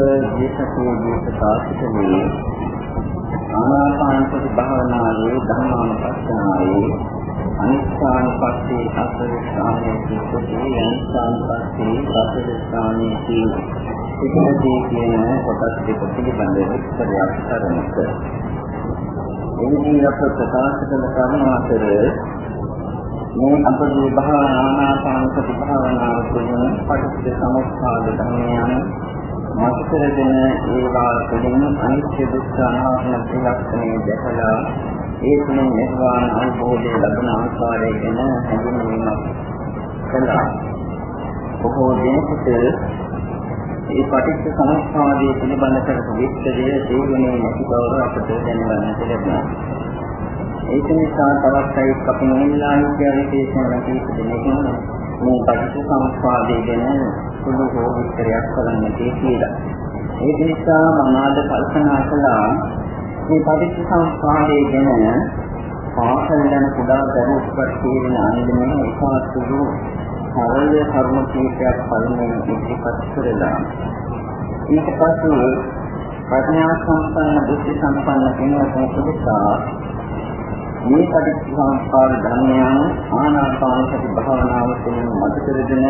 ජීවිතයේ ප්‍රකාශ කළේ ආනාපාන සති භාවනාවේ ධර්මානුපස්සනාවේ අනිස්ථානපස්සේ අසල ස්ථානයේ සිටී අනිස්ථානපස්සේ අසල ස්ථානයේ සිටී කියන කොටස් දෙක පිළිබඳව විස්තරයක් කරනක. එනිදී අප ප්‍රකාශ කළ කරුණ අතර මේ අපගේ භාවනා ආනාපාන සති භාවනාව තුළින් පටිච්ච සමුප්පාද ධර්මයන් මතකරගෙන ඒවා තුළින් අනිත්‍ය දුක්ඛ අනාත්ම ත්‍රිලක්ෂණය දැකලා ඒ තුළින් නිර්වාණ අවබෝධය ලබන ආකාරය ගැන හැඳින්වීමක් කළා. බොහෝ දෙනෙකුට මේ පටිච්ච සමුප්පාදයේ පිළිබඳ කරපු විස්තරය තේරුනේ නැති බව අපට දැනගන්නට ලැබුණා. ඒක නිසා තවත් අයෙක් අපි මෙල්ලා කියන විශේෂණ කීප දෙනෙකින් මේ පටිච්ච සමුප්පාදයේ ගැන සුළු හෝ විස්තරයක් කරන්නට කියලා. ඒක නිසා මම ආද කල්පනා කළා මේ පටිච්ච සමුප්පාදයේ ගැන පාසල් යන කුඩා දරුවෙකුට තේරෙන අන්දමේ ඒකාසුළු සරල කර්ම කීපයක් පළමුවෙන් ඉදිරිපත් කරලා ඊට පස්සේ ප්‍රඥා සම්පන්න බුද්ධ සම්පන්න කෙනෙකුට සුදුසා මේ පටිච්චසමුප්පාද ධර්මයන් ආනාපාන සති භාවනාව තුළින් මත කරගෙන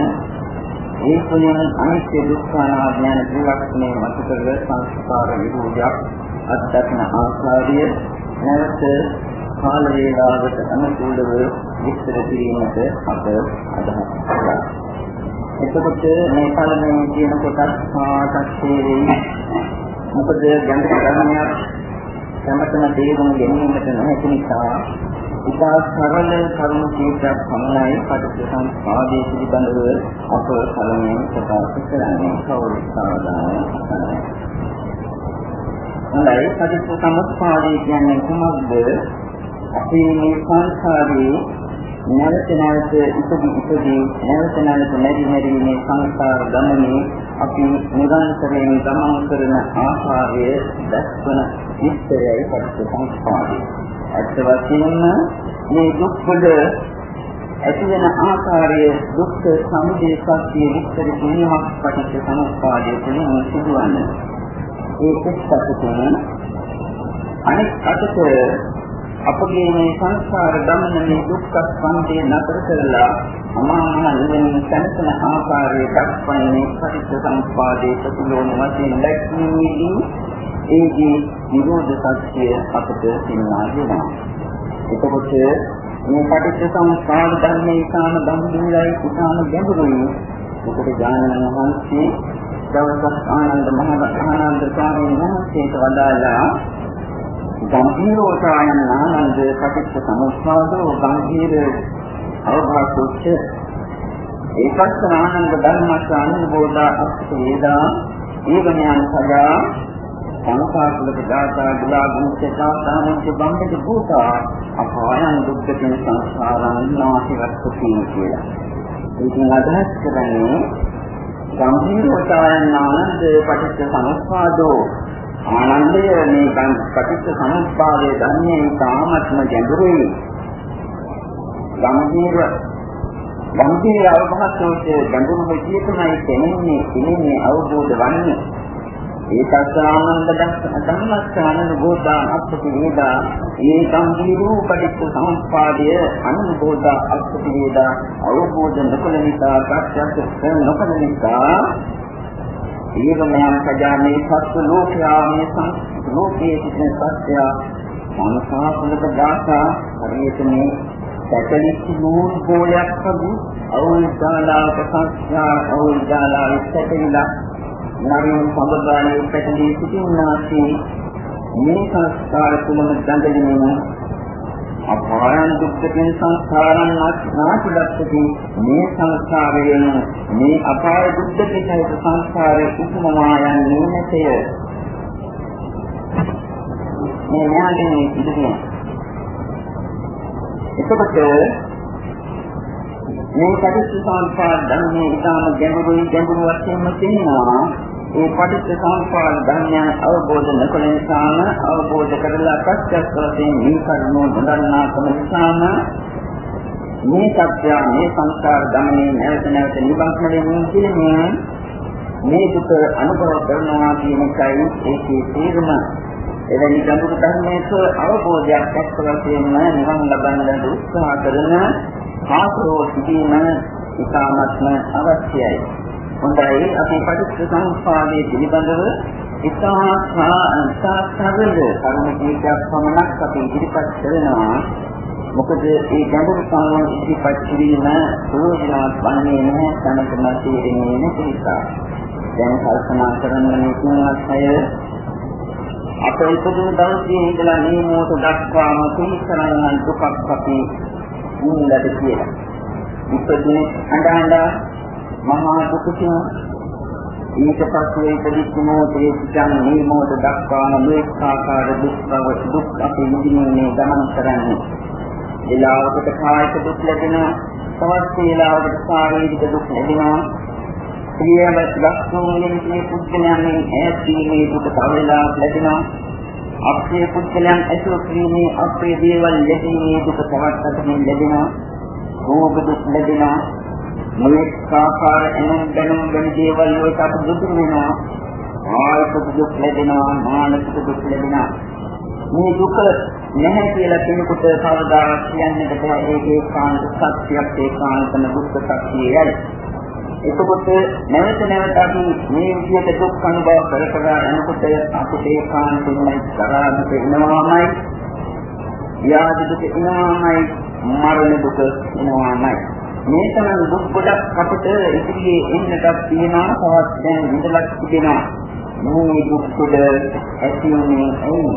ඒ තුළින් අනිත්‍ය දුක්ඛ අනාත්ම යන ත්‍රිලක්ෂණය මත කර සංස්කාර විරෝධයක් අත්දක්න ආකාරය නැවත කාල වේලාවට අනුකූලව විස්තර කිරීමට අප අදහස් කළා. එතකොට මේ පළමුව කියන කොටස් පාඩක් තේරෙයි. මොකද ගැඹුරු ධර්මයක් සමතන තේරුම් ගැනීමට නොහැකි නිසා ඉතා සරල කරුණු කීපයක් පමණයි පටිච්චසමුප්පාදයේ පිළිබඳව අප කලින් ප්‍රකාශ කරන්නේ කවුරුත් සාධාරණ කරන්නේ. හොඳයි පටිච්චසමුප්පාදය කියන්නේ කුමක්ද? අපි මේ සංසාරේ නැවත නැවත ඉපදී ඉපදී නැවත නැවත නැති නැති මේ සංසාර ගමනේ අපි නිරන්තරයෙන් ගමන් කරන ආකාරය දැක්වන විස්තරයයි පටිච්චසමුප්පාදය. අත් වශයෙන්ම මේ දුක් වල ඇති වෙන ආකාරය දුක්ඛ සමුදය සත්‍ය විස්තර කිරීමක් පටිච්චසමුප්පාදය තුළින් සිදුවන්නේ. ඒ එක්සතුන අනෙක් අතට අපගේ මේ සංසාර ගමන මේ දුක්ඛ ස්කන්ධය නතර කරලා අමාමහ නිවන සැනසෙන ආකාරය දක්වන්නේ පටිච්ච සමුප්පාදයේ ප්‍රතිලෝම වශයෙන් දැක්වීමේදී ඒදී නිරෝධ සත්‍ය අපට සිනා වෙනවා. එතකොට මේ පටිච්ච සමුප්පාද ධර්මයේ කාම බඳුලයි කුසාම ගැඹුරුයි. මොකද ඥානන වහන්සේ දවසක් ආනන්ද මහ ආනන්ද ස්වාමීන් වහන්සේට වදාළා ගම්භීරෝසායන ආනන්ද පටිච්ච සමුප්පාදෝ ගම්භීර අවබෝධොච්ච ඒකත් ආනන්ද ධර්මස්වාමීන් බෝධා අත්ථේදා ඊගණයන් සදා සංසාරවලට දාතා දුලා ගුණ්ඨතා සාමච්ච බම්බේ භූතා අපායන් දුක්ඛින සංසාරං නාසිවත්ති කියලා. ඒකෙන් අදහස් කරන්නේ ගම්භීරෝසායන ආනන්ද පටිච්ච සමුප්පාදෝ ආනන්දය මේ පටිච්ච සමුප්පාදයේ ධර්මයේ තාමත්ම ගැඹුරුයි. ගම්භීර ගම්භීර අවබෝධයේ ගැඹුරු විදියටමයි තෙන්නේ තෙන්නේ අවබෝධ වන්නේ. ඒකත් ආනන්ද ධම්මස්ථානන බෝධා අපති වේදා මේ ගම්භීරෝ පටිච්ච සමුප්පාදය අනුබෝධා අපති වේදා අවබෝධ නොකළ නිසා ප්‍රත්‍යක්ෂ නොකළ නිසා ඊගමයන් සජානේ සත්ව ලෝකයා මේ සංස්කෘත ලෝකයේ සිටින සත්‍ය මනසාපලක දාසා හරියට මේ සැකලිච්ච නූල් පොලයක් වගේ අවුල්දාලාවක සංස්කාර අවුල්දාලාව සැකලිලා නරින් සම්බදානේ පැටලී සිටින්නාසේ මේ සංස්කාර තුලම දඬලිනවා අපායන් දුක්ඛෙන් සංස්කාරයන් නාටිලක්ෂති මේ සංස්කාරයෙන් මේ අපාය දුක්ඛිතයි සංස්කාරයේ උතුමවා යන්නේ නැතය. මේ ඥානයේ ඉදිරිය එතකොට මේ පටිච්චසමුප්පාද ධර්මයේ ඉතාම ගැඹුරුයි ගැඹුරු වශයෙන්ම තියෙනවා ඒ පටිච්ච සමුප්පාද ධර්මයන් අවබෝධ නොකළ නිසාම අවබෝධ කරලා ප්‍රත්‍යක්ෂ වශයෙන් මේ කරුණු නොදන්නාකම නිසාම මේ සත්‍ය මේ සංස්කාර ධර්මයේ නැවත නැවත නිබන්ධ වෙමින් කියන්නේ මේ දුක අනුභව කරනවා කියන එකයි ඒකේ තේරුම. එවැනි ගැඹුරු ධර්මයක අවබෝධයක් එක්ක වශයෙන්ම නිවන් ලබන්න උත්සාහ කරන ආශ්‍රෝ සිටීම ඉතාමත්ම අවශ්‍යයි. හොඳයි අපි පටිච්ච සමුප්පාදයේ පිළිබඳව ඉතා සාස්ත්‍රවල කරුණ කීපයක් පමණක් අපි ඉදිරිපත් කරනවා. මොකද මේ ගැඹුරු කාරණා ඉදිරිපත් කිරීම ප්‍රයෝජනවත් වන්නේ නැහැ තනකම තේරෙන්නේ නැති නිසා. දැන් කල්පනා කරන්න මේ තුන්වත් අය අප ඉපදුණු දවසේ ඉඳලා මේ මොහොත දක්වාම තීසරණ දුකක් අපි මුලට කියලා. ඉපදුනේ අඬ අඬ මහා දුකකින් ඊට පස්සේ ඉදිරිච්ච මොහොතේ සිටන් මේ මොහොත දක්වාම මේ ආකාර දුක් බව දුක් අපි විඳින්නේ ගමන් කරන්නේ. ඊළාවකට කායික දුක් ලැබෙනවා, තවත් ඊළාවකට ශාරීරික දුක් ලැබෙනවා. ක්‍රියාවත් ලක්ෂණයෙන් මේ පුද්ගලයන්ගේ ඈත්ීමේ දුක තවලා ලැබෙනවා. අපේ පුද්ගලයන් ඇසුරු කිරීමේ අපේ දේවල් ලැබීමේ දුක තවත් අතකින් ලැබෙනවා. රෝග දුක් ලැබෙනවා. මොලේ ආකාර එනම් දැනුම් වෙන දේවල් වලට අප දුක් වෙනවා. ආයතක දුක් ලැබෙනවා, මානසික දුක් ලැබෙනවා. මේ දුක නැහැ කියලා කෙනෙකුට කවදාවත් කියන්නට බෑ. ඒකේ කාන්ත සත්‍යයක් ඒකාන්තම දුක්ඛ සත්‍යයයි. එතකොට නැවත නැවත අපි මේ විදිහට දුක් අනුභව කර කර යනකොට අපිට ඒකාන්තයෙන්ම තරහට එනවාමයි. ව්‍යාධි දුක එනවාමයි, මරණ දුක එනවාමයි. මේ තරම් දුක් ගොඩක් අපිට ඉදිරියේ එන්නටත් තියෙනවා තවත් දැන් ඉඳලා තිබෙනවා. මේ දුක් ගොඩ ඇති වුණේ ඇයි?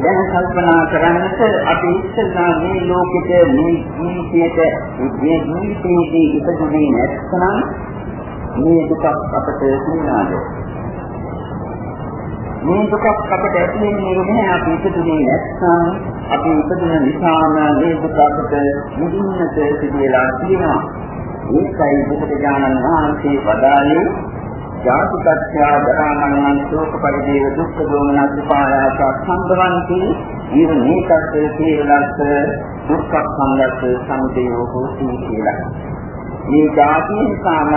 දැන් කල්පනා කරන්නට අපි ඉස්සෙල්ලා මේ ලෝකෙට මේ ජීවිතයට මේ ජීවිතයේදී ඉපදුනේ නැත්නම් මේ දුක අපට තියෙනවාද මේ දුකක් අපට ඇති වෙන්නේ නැහැ අපි ඉපදුනේ නැත්නම් අපි ඉපදුන නිසාම මේ දුක අපට නිදින්නට සිදුවලා තියෙනවා. ඒකයි බුදුට ඥානන් වහන්සේ වදාළේ. ජාතිකත්‍යා දරාමනං ශෝක පරිදේව දුක්ඛ දෝමනස් උපායාස සම්බවಂತಿ ඊව මේකත් තීරලස්ස දුක්ඛ සංගත සමුදයෝ හෝති කියලා. මේ ජාතිය නිසාම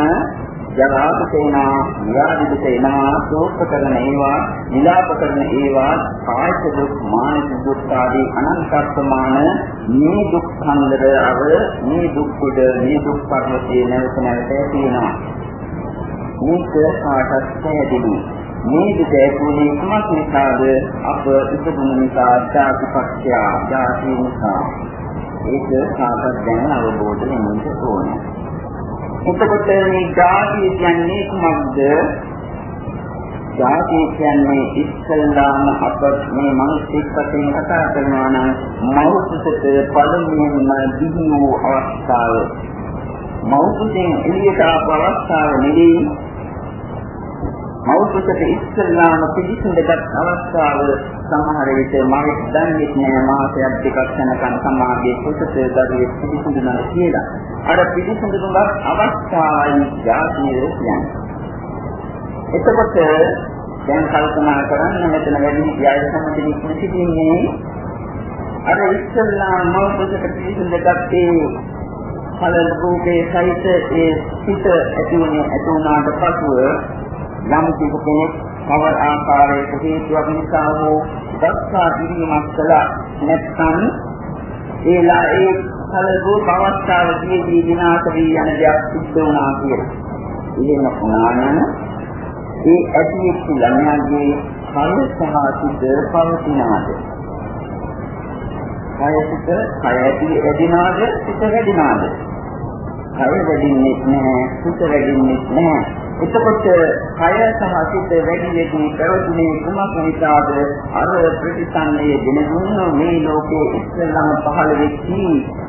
ජරා දුකේනා, ව්‍යාධි දුකේනා, ශෝක කරන ඒවා, විලාප කරන ඒවා, කායික දුක්, මානසික දුක් ආදී අනන්ත ප්‍රමාණ මේ දුක් හන්දර අව මේ දුක් කොට මේ දුක් පරිවර්තයේ නැවත නැවත තියෙනවා. මේක කාටත් පැහැදිලි. මේ දුක ඇතුලේ කුමක් නිසාද අප ඉපදුන නිසා ජාතිපක්ෂය ජාති නිසා ඒක කාටත් දැන අවබෝධ වෙන්න ඕනේ. එතකොට මේ ජාතිය කියන්නේ කුමක්ද? ජාතිය කියන්නේ ඉස්සල්ලාම අප මේ මිනිස්සුත් වශයෙන් කතා කරනවා නම් මෞතුසට පළමුවෙන්ම දිවි වූ අවස්ථාව. මෞතුසෙන් එළියට ආපු අවස්ථාව නෙවෙයි මෞතුසට ඉස්සල්ලාම පිළිසඳගත් අවස්ථාව සමහර විට මම දන්නේ නැහැ මාසයක් දෙකක් යනකම් සමාගයේ කුසත දරුවේ පිළිසඳනවා කියලා. අර පිළිසඳුමක් අවස්ථාවයි ජාතිය කියන්නේ. එතකොට දැන් කල්පනා කරන්න මෙතන වැඩි යාය සම්බන්ධ සිටින්නේ අර ඉස්සල්ලා මෞතුසට පිළිසඳගත්තේ කල රූපේ සහිත ඒ සිත ඇති වුණේ ඇති වුණාට පසුව යම් කෙනෙක් කවර ආකාරයක හේතුවක් නිසා හෝ දස්සා කිරීමක් කළා නැත්නම් ඒලා ඒ කලබෝ අවස්ථාවේදී විනාශ වී යන දෙයක් සිද්ධ වුණා කියලා. එහෙම වුණා නම් ඒ ඇතිවෙච්ච ළමයාගේ කල සහ සිත පවතිනවාද? කය සිත කය ඇති එදිනාද සිත වැඩිනාද? කය වැඩින්නේ නැහැ සිත වැඩින්නේ නැහැ. එතකොට කය සහ සිත වැඩි වෙදී පැවතුනේ කුමක් නිසාද? අර ප්‍රතිසන්දයේ දෙන දුන්න මේ ලෝකයේ ඉස්සෙල්ලාම පහළ වෙච්චි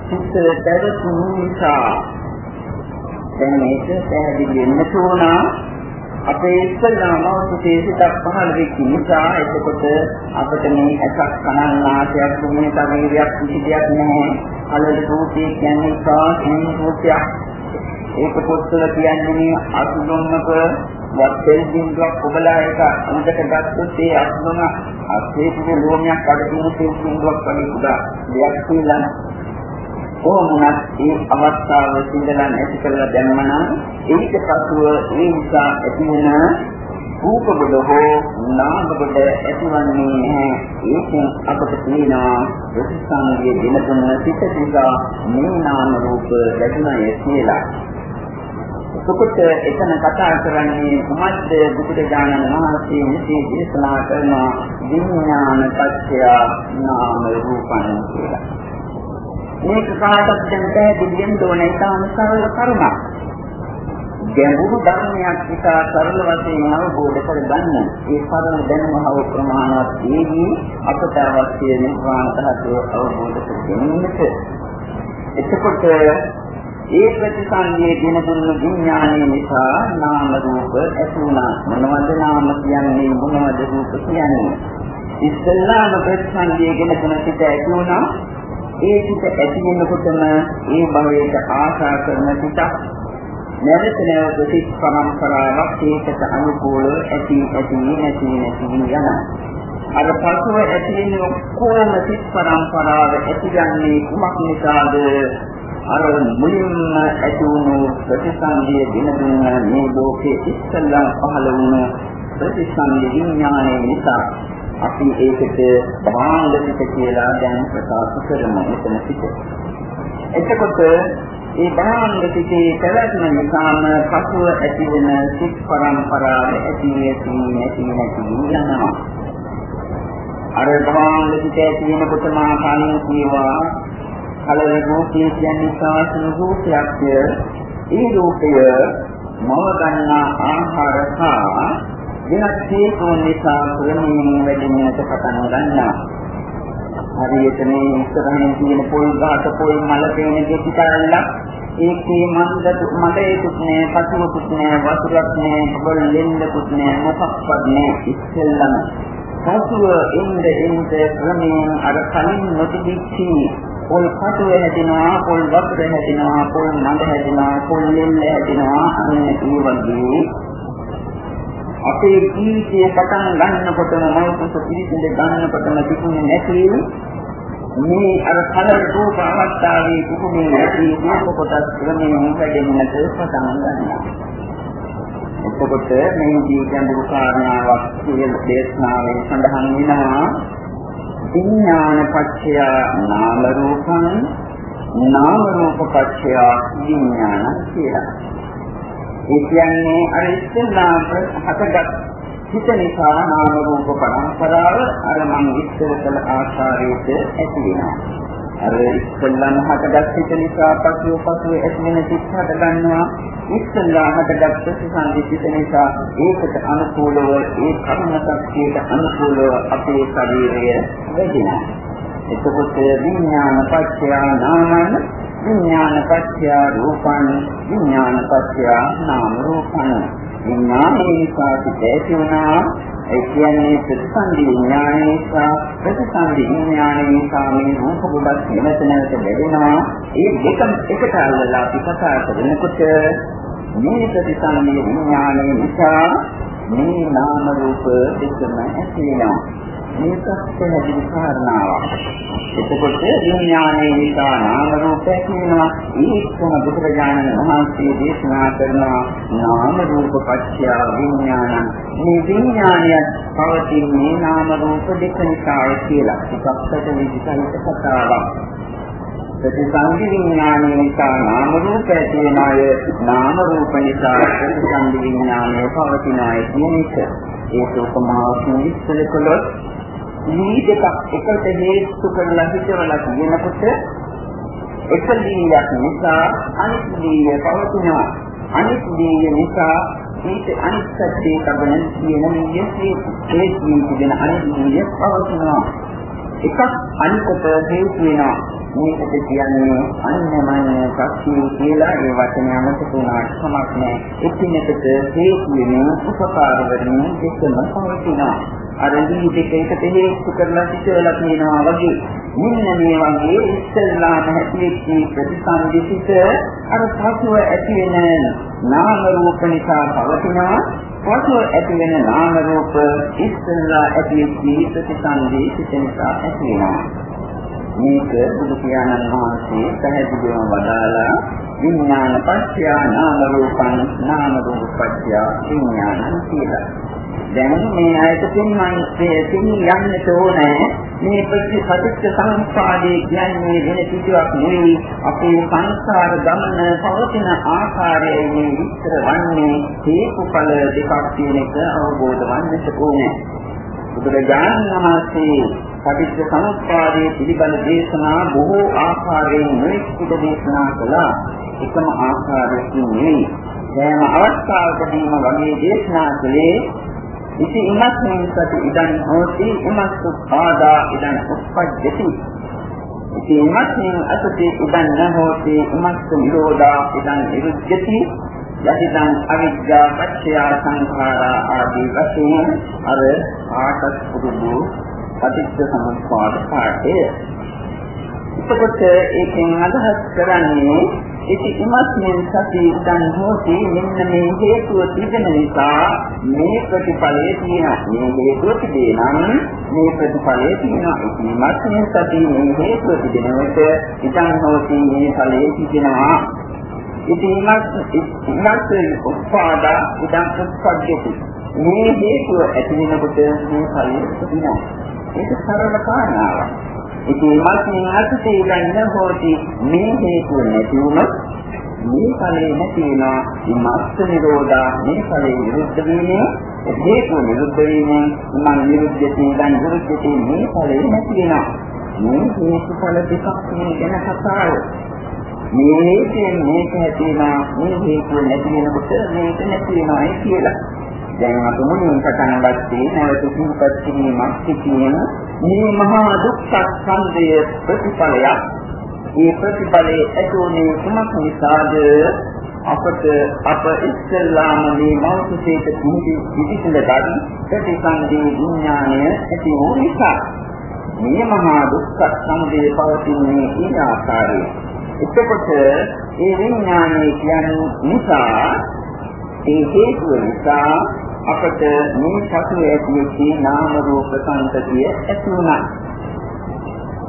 සිත පැවතුණු නිසා. දැන් මේක පැහැදිලි වෙන්න තෝරනා අපේ ඉස්සෙල්ලාම අවුසේ සිතක් පහළ වෙච්ච නිසා එතකොට අපිට මේ ඇසක් කනන් නාසයක් තුනේ ශරීරයක් කිසි දෙයක් නැහැ. අලල රූපේ කියන්නේ සාහින් රූපයක් ඒක පොත්වල කියන්නේ මේ අසුදුන්නක වත්තේ බින්දුවක් ඔබලා එක අඳට ගත්තොත් ඒ අසුදුන අස්සේ පුදේ ලෝමයක් අඩ දින තේ බින්දුවක් වගේ උදා දෙයක් කියලා. කොහොමවත් මේ අවස්ථාව සිඳලා නැති කරලා දැම්මනම් ඊට පසුව ඒ නිසා ඇතිවෙන රූප කොට හෝ නාම කොට ඇතිවන්නේ නැහැ ඒකෙන් අපට තියෙනවා ප්‍රතිසංගයේ දින තුන සිත නිසා මේ නාම රූප ලැබුණය කියලා සුකුත් එතන කතා කරන්නේ මොහොත් බුදුරජාණන් වහන්සේ මෙසේ දේශනා කරන විඥාන පත්‍ය නාම රූපං කියලා. මේක කාටත් දැන් පැහැදිලියෙන් දෝනේ තාම සරල කරුණක්. ගැඹුරු ධර්මයක් නිසා සරල වශයෙන් අවබෝධ කරගන්න. ඒ සරල දැනුම හව ප්‍රමාණවත් වේවි අපට අවශ්‍ය නිර්වාණ ධාතුව අවබෝධ කර ගැනීමට. එතකොට ඒ ප්‍රතිසන්දියේ දින දුන්න විඥානයේ නිසා නාම රූප ඇති වුණා. මොනවද නාම කියන්නේ මොනවද රූප කියන්නේ? ඉස්සල්ලාම ප්‍රතිසන්දියේ දින තුන සිට ඇති වුණා. ඒ සිට ඇති වෙනකොටම ඒ භවයට ආශා කරන සිතක් නැවත නැවත සිත් පරම්පරාවක් ඒකට අනුකූලව ඇති ඇති නැති නැති යනවා. අර පසුව ඇති වෙන ඔක්කොම සිත් පරම්පරාව ඇතිගන්නේ කුමක් නිසාද? අර මුලින්ම ඇති වුණු ප්‍රතිසන්දිය දින දුන්න මේ ලෝකයේ ඉස්සල්ලා පහළ වුණු ප්‍රතිසන්දි විඥානය නිසා අපි ඒකට භාණ්ඩිත කියලා දැන් ප්‍රකාශ කරමු මෙතන සිට. එතකොට ඒ භාණ්ඩිතේ පැවැත්ම නිසාම පසුව ඇති වෙන සිත් පරම්පරාව ඇති නැති නැති නැති යනවා. අර භාණ්ඩිතේ තියෙන කොට මා කලින් කියවා කලර රූපය කියන්නේ සාසන රූපයක්ය. ඒ රූපය මව ගන්නා ආහාර හා වෙනත් හේතුන් නිසා ක්‍රමයෙන් වැඩිමිනට පටන් ගන්නවා. හරියට මේ ඉස්සරහින් තියෙන පොල් ගහක පොල් මල පේන දෙකටල්ලා ඒකේ මන්ද මඩේකුත් නෑ පසුවකුත් නෑ වතුරක් නෑ පොල් ලෙන්නකුත් නෑ මොකක්වත් නෑ ඉස්සෙල්ලම. පසුව එන්න එන්න ක්‍රමයෙන් අර කලින් නොතිබිච්චි පොල් කටුව හැදෙනවා පොල් වතුර හැදෙනවා පොල් මඩ හැදෙනවා පොල් ලෙන්න හැදෙනවා අන්න ඒ වගේ. අපේ ජීවිතය පටන් ගන්නකොටම මෞකස පිළිසිඳ ගන්නකොටම තිබුණේ නැති මේ අර කලර රූප අවස්ථාවේ කුකුමේ නැති රූප කොටස් ක්‍රමයෙන් වැඩෙන්නට පටන් ගන්නවා. එතකොට මේ ජීවිතයන් කාරණාවක් කියන දේශනාවෙන් සඳහන් වෙනවා විඥාන පත්‍ය නාම රූපං නාම රූප පත්‍ය විඥාන කියලා. ඒ කියන්නේ අර ඉස්සෙල්ලාම හටගත් හිත නිසා නාම රූප පරම්පරාව අර මම විස්තර කළ ආකාරයට ඇති වෙනවා. අර ඉස්සෙල්ලාම හටගත් හිත නිසා පසුව පසුව ඇති වෙන සිත් හට ගන්නවා. ඉස්සෙල්ලා හටගත් ප්‍රතිසන්දිත නිසා ඒකට අනුකූලව ඒ කර්ම ශක්තියට අනුකූලව අපේ ශරීරය වැඩිනවා. එතකොට විඥාන පත්‍ය නාමන විඥාන පත්‍ය රූපං විඥාන පත්‍ය නාම රූපං විඥානේ නිසා පිටේති වුණා ඒ කියන්නේ ප්‍රතිසන්දි විඥානේ නිසා ප්‍රතිසන්දි විඥානේ නිසා මේ රූප කොටස් වෙනත නැවත ලැබෙනවා. ඒ දෙකම එකට අල්ලලා අපි කතා කරනකොට මේ ප්‍රතිසන්දි විඥානේ නිසා මේ නාම රූප දෙකම ඇති වෙනවා. මේකත් පැහැදිලි කාරණාවක්. එතකොට විඥානයේ නිසා නාම රූප ඇතිවෙනවා. ඒකම බුදුරජාණන් වහන්සේ දේශනා කරනවා නාම රූප පත්‍ය විඥානං. මේ විඥානය පවතින්නේ නාම රූප දෙක නිසායි කියලා. එකක්කට විදිහට කතාවක්. ප්‍රතිසන්දි විඥානයේ නිසා නාම රූප ඇති වෙන අය නාම රූප නිසා ප්‍රතිසන්දි විඥානය පවතින අය කියන එක. ඒක උපමාවකින් විස්තර කළොත් මේ දෙකක් එකට හේතු කරලා හිතවලා කියනකොට එක දීයක් නිසා අනිත් දීය පවතිනවා. අනිත් දීය නිසා ඊට අනිත් සත්‍යයේ තබන කියන නියසේ ඒ ජීවිතගෙන අනිත් දීය පවතිනවා. එකක් අනිකට හේතු වෙනවා. මේකට කියන්නේ අන්නමය ශක්තිය කියලා ඒ වචනය අමතක වුණාට කමක් නැහැ. එකිනෙකට හේතු වෙන උපකාර වෙන දෙකම පවතිනවා. අර දී දෙක එකට හේතු කරලා සිටවලා තියෙනවා වගේ. මෙන්න මේ වගේ ඉස්සල්ලාම හැටියෙච්ච ප්‍රතිසන්දිසිත අර පසුව ඇති වෙන නාම රූප නිසා පවතිනවා. පසුව ඇති වෙන නාම රූප ඉස්සල්ලා ඇතිවෙච්ච ප්‍රතිසන්දිසිත නිසා ඇති වෙනවා. මේක බුදු පියාණන් වහන්සේ පැහැදිලිවම වදාලා විඥාන පත්‍ය නාම රූපං නාම රූප පත්‍ය විඥානං කියලා. දැන් මේ ආයත තුන්මන්සේ තින් යන්නට ඕනේ. මේ ප්‍රතිපදිච්ච සම්පාදේ කියන්නේ වෙන කිසිවක් නෙවෙයි. අපේ සංසාර ගමන පවතින ආකාරයේ විස්තර වන්නේ හේතුඵල දෙකක් තියෙන එක අවබෝධ වන්නට ඕනේ. බුදුරජාණන් වහන්සේ පටිච්ච සමුප්පාදයේ පිළිබඳ දේශනා බොහෝ ආකාරයෙන් නොයෙකුට දේශනා කළා. එකම ආකාරයකින් නෙවෙයි. සෑම අවස්ථාවකදීම වගේ දේශනා කළේ ඉති ඉමස්මින් සති ඉදන් හෝති ඉමස්සු පාදා ඉදන් උප්පජ්ජති. ඉති ඉමස්මින් අසති ඉදන් නහෝති ඉමස්සු නිරෝධා ඉදන් නිරුද්ධති. යදිදන් අවිද්‍යා පත්‍ය සංඛාරා ආදී වශයෙන් අර ආටස් පුරුදු පටිච්ච සමුප්පාද පාඩය එතකොට ඒකෙන් අදහස් කරන්නේ ඉති ඉමස්මින් සති ඉදන් හෝති මෙන්න මේ හේතුව තිබෙන නිසා මේ ප්‍රතිඵලය තියෙනවා. මේ හේතුව තිබෙනම් මේ ප්‍රතිඵලය තියෙනවා. ඉති ඉමස්මින් සති මේ හේතුව තිබෙන විට ඉදන් හෝති මේ ඵලය තිබෙනවා ඉති ඉමස් උපාදා ඉදන් උප්පජ්ජති. මේ හේතුව ඇති වෙනකොට මේ ඵලය තිබෙනවා ඒක සරල කාරණාවක්. ඉතින් මාත්මින් අර්ථය ගන්න හොටි මේ හේතුව නැති වුණොත් මේ ඵලේ නැති වෙනවා ඉමස්ස නිරෝධා මේ ඵලේ විරුද්ධ වීමේ හේතුව නිරුද්ධ වීමෙන් මන නිරුද්ධයෙන් දැන් විරුද්ධයෙන් මේ ඵලේ නැති වෙනවා මේ හේතු ඵල දෙකක් මේ ගැන කතාව. මේ හේතුයෙන් මේක ඇතිවෙනවා මේ හේතුව නැති වෙනකොට මේක නැති වෙනවා කියලා. දැන් අපි මුලින් පටන් ගත්තේ නැවත සිහිපත් කිරීමක් සිටින මේ මහා දුක්ඛ ස්කන්ධය ප්‍රතිඵලයක්. මේ ප්‍රතිඵලයේ ඇතුළේ කුමක් නිසාද අපට අප ඉස්සෙල්ලාම මේ මෞඛ්‍යයට කුංගි විදිහට ගන්න ප්‍රතිසන්දී විඥාණය ඇති වූ නිසා මේ මහා දුක්ඛ ස්කන්ධය පවතින්නේ ඒ ආකාරයේ. එතකොට ඒ විඥාණය කියන්නේ නිසා ඒ හේතුව නිසා අපට මේ සතු ඇතිවෙච්ච නාම රූප සංතතිය ඇති වුණා.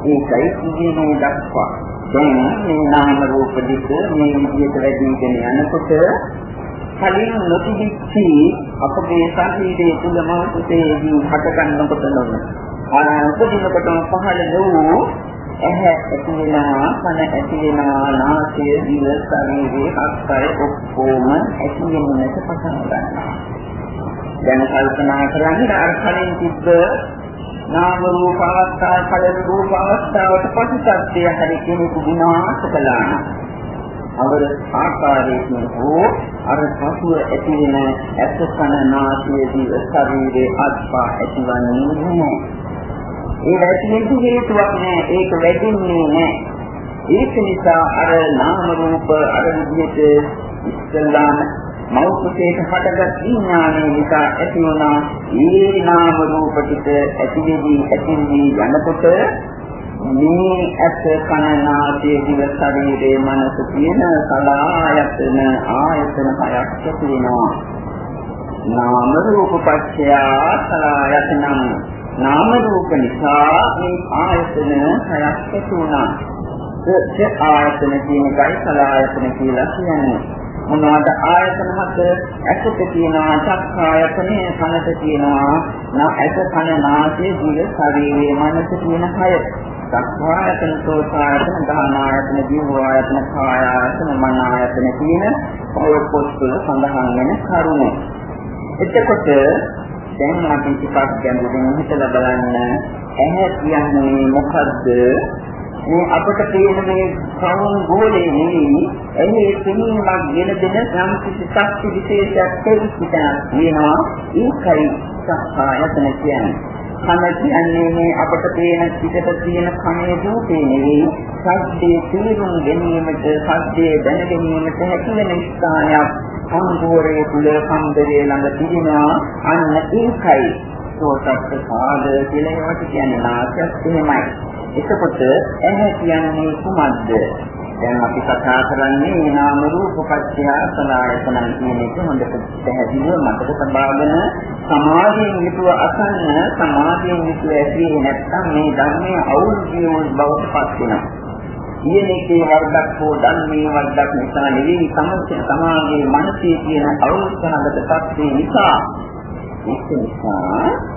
ඒකයි කියන්නේ දක්වා. දැන් මේ නාම රූප දෙක මේ විදිහට වැඩිගෙන යනකොට කලින් නොතිබිච්චි අපගේ ශරීරයේ තුලම උතේදී හට ගන්නකොට නොවන. උපදිනකොටම පහළ වූ ඇහැ ඇති වෙනවා, කන ඇති වෙනවා, නාසය, දිව, ශරීරයේ අත්පය ඔක්කොම ඇති වෙනට පටන් ගන්නවා. දැන් කල්පනා කරන්නේ අර කලින් තිබ්බ නාම රූප අවස්ථා කලින් රූප අවස්ථාවට පසුතත්ත්වය හරි කෙනෙකු විනාශ කළා නම් අවර ආකාරයෙන් හෝ අර පසුව ඇති වෙන ඇස කන නාසය දිව ශරීරයේ අත්පා ඇතිවන්නේ නැහැ. ඒ වැටෙන්න හේතුවක් නැහැ. ඒක වැටෙන්නේ නැහැ. ඒක නිසා අර නාම රූප අර විදිහට ඉස්සල්ලාම මෞඛ්‍යයට හටගත් විඥානයේ නිසා ඇති වුණා. ඒ නාම රූප ටික ඇතිවි ඇතිවි යනකොට මේ ඇස කන නාසය දිව ශරීරයේ මනස කියන සලායතන ආයතන හයක් ඇති වෙනවා. නාම රූප පත්‍ය සලායතනං. නාම රූප නිසා මේ ආයතන හයක් ඇති වුණා. ඒ ආයතන කියන එකයි සලායතන කියලා කියන්නේ. මොනවාද ආයතන හත ඇසට තියෙනවා චක්ඛායතනෙ කනට තියෙනවා නා ඇස කන නාසය දිව ශරීරයේ මනස කියන හය. චක්ඛායතන සෝතායතන ධානායතන ජීවායතන කායායතන මනායතන කියන ඔය පොත්වල සඳහන් වෙන කරුණු. එතකොට දැන් අපි ටිකක් ගැඹුරින් හිතලා බලන්න. ඇහැ කියන්නේ මොකද්ද? මේ අපට පේන මේ කවුන් ගෝලේ නෙවෙයි. එහි තේමීමක් ගෙන දෙන යම් කිසි ශක්ති විශේෂයක් තේරිච්චා වෙනවා ඒකයි සත්‍යයතන කියන්නේ. කන කියන්නේ මේ අපට පේන පිටට තියෙන කනේ රූපේ නෙවෙයි. සද්දේ තේරුම් ගැනීමට සද්දේ දැන ගැනීමට හැකි වෙන ස්ථානයක්. සම්පූර්ණයේ තුල සම්බරේ ළඟ තිබෙනවා. අන්න ඒකයි සෝතත් පාද කියලා ඒවට කියන්නේ නාසයත් එහෙමයි එතකොට ඇහැ කියන්නේ කුමක්ද? දැන් අපි කතා කරන්නේ නාම රූප පත්‍ය සලආයතන කියන එක හොඳට පැහැදිලිව මතක තබාගෙන සමාධියෙන් යුතුව අසන්න සමාධියෙන් යුතුව ඇසිරෙන්නේ නැත්නම් මේ ධර්මයේ අවුල් කියවුල් බවට පත් වෙනවා. කියන එකේ වර්ධක් හෝ ධර්මයේ වර්ධක් නිසා නෙවෙයි සමස්ත සමාජයේ මනසේ තියෙන අවුල් සහගත තත්ත්වේ නිසා ඒක නිසා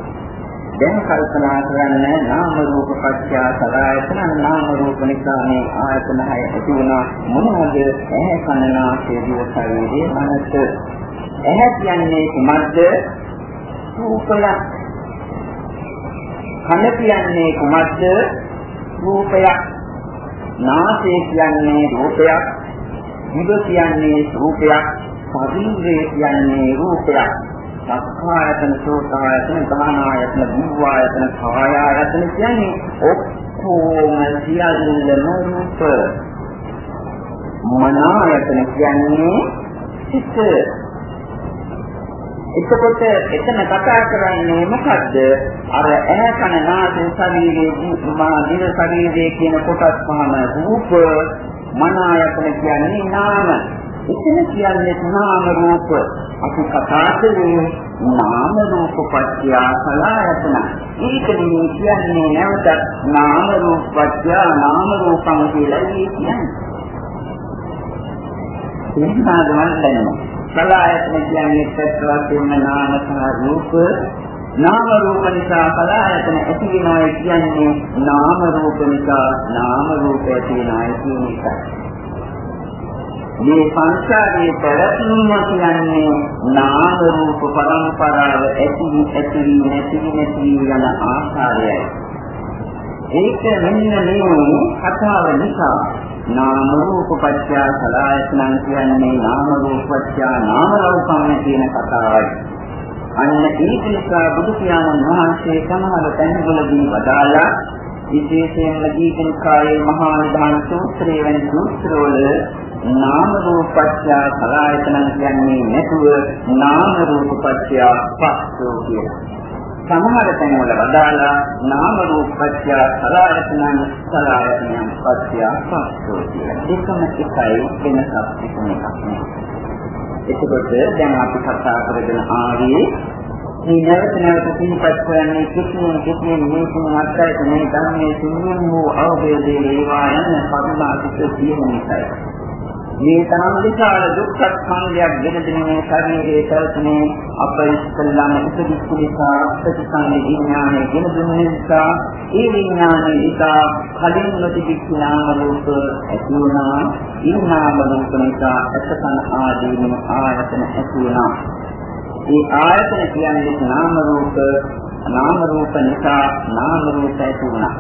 දැන් කල්පනා කරන්න නාම රූප පත්‍ය සලආයතන. නාම රූප නිසා මේ ආයතන හය ඇති වුණා. මොනවද? ඇහැ කන නාසය දිව ශරීරයේ මනස. ඇහැ කියන්නේ කුමක්ද? රූපය කන කියන්නේ කුමක්ද? රූපයක්. නාසය කියන්නේ රූපයක්. දිව කියන්නේ රූපයක්. ශරීරය කියන්නේ රූපයක්. සක්කායතන සෝතායතන ගානායතන දිව්වායතන කායායතන කියන්නේ ඔක්කොම සියල්ලම රූප. මනායතන කියන්නේ සිත. එතකොට එතන කතා කරන්නේ මොකද්ද? අර ඇහැ කන නාසය ශරීරයේ මා දිව ශරීරයේ කියන කොටස් පහම රූප. මනායතන කියන්නේ නාම. එතන කියන්නේ නාම රූප. අපි කතා කරන්නේ නාම රූප පත්‍ය සලආයතන. ඒක නෙමෙයි කියන්නේ නැවත නාම රූප පත්‍ය නාම රූපං කියලා කියන්නේ. එහෙමද මන්දන්නේ. සලආයතන කියන්නේ පැත්තවත් වෙන නාම සහ රූප නාම රූප නිසා සලආයතන ඇති වෙනවා කියන්නේ නාම රූප නිසා නාම රූප ඇති වෙනවා කියන එකයි. මේ සංසාරයේ පැවැත්ම කියන්නේ නාම රූප පරම්පරාව ඇති ඇති නැති නැති යන ආකාරයයි. ඒක මෙන්න මේ කතාව නිසා නාම රූප පත්‍ය සලආයතනන් කියන්නේ නාම රූප පත්‍ය නාම රූපම් කියන කතාවයි. අන්න ඒක නිසා බුදු පියාණන් වහන්සේ සමහර තැන්වලදී වදාලා විශේෂයෙන්ම දීපින් කායේ මහා නිධාන සූත්‍රයේ වැනි සූත්‍රවල නාම රූපච්ඡ සලආයතන කියන්නේ නැතුව නාම රූපච්ඡ පස්සෝ කියලා. සමහර තැන්වල වදාලා නාම රූපච්ඡ සලආයතන සලආයතන පස්සය පස්සෝ කියලා. ඒකම එකයි වෙනසක් එකම එකක් නෙවෙයි. එතකොට දැන් අපි කතා කරගෙන ආවේ මේ නැවත නැවත සිහිපත් කරන්නේ කිසිම කිසිම මේකම අත්‍යවශ්‍ය මේ ධර්මයේ සිහින් වූ අවබෝධයේ ඒවා යන පරිමාසික කියන නිසායි. මේ තරම් විශාල දුක්ඛ සංගයක් ගෙන දෙන මේ ශරීරයේ තල්පනේ අප ඉස්සල්ලාම ඉදිරිපත් නිසා ප්‍රතිසංගේ විඥානයේ ගෙන දුන්න නිසා ඒ විඥානයේ නිසා කලින් නොතිබිච්ච නාම රූප ඇති වුණා. ඒ නාම රූප නිසා අසකන ආදීන ආයතන ඇති වුණා. ඒ ආයතන කියන්නේ නාම රූප. නාම රූප නිසා නාම රූප ඇති වුණා.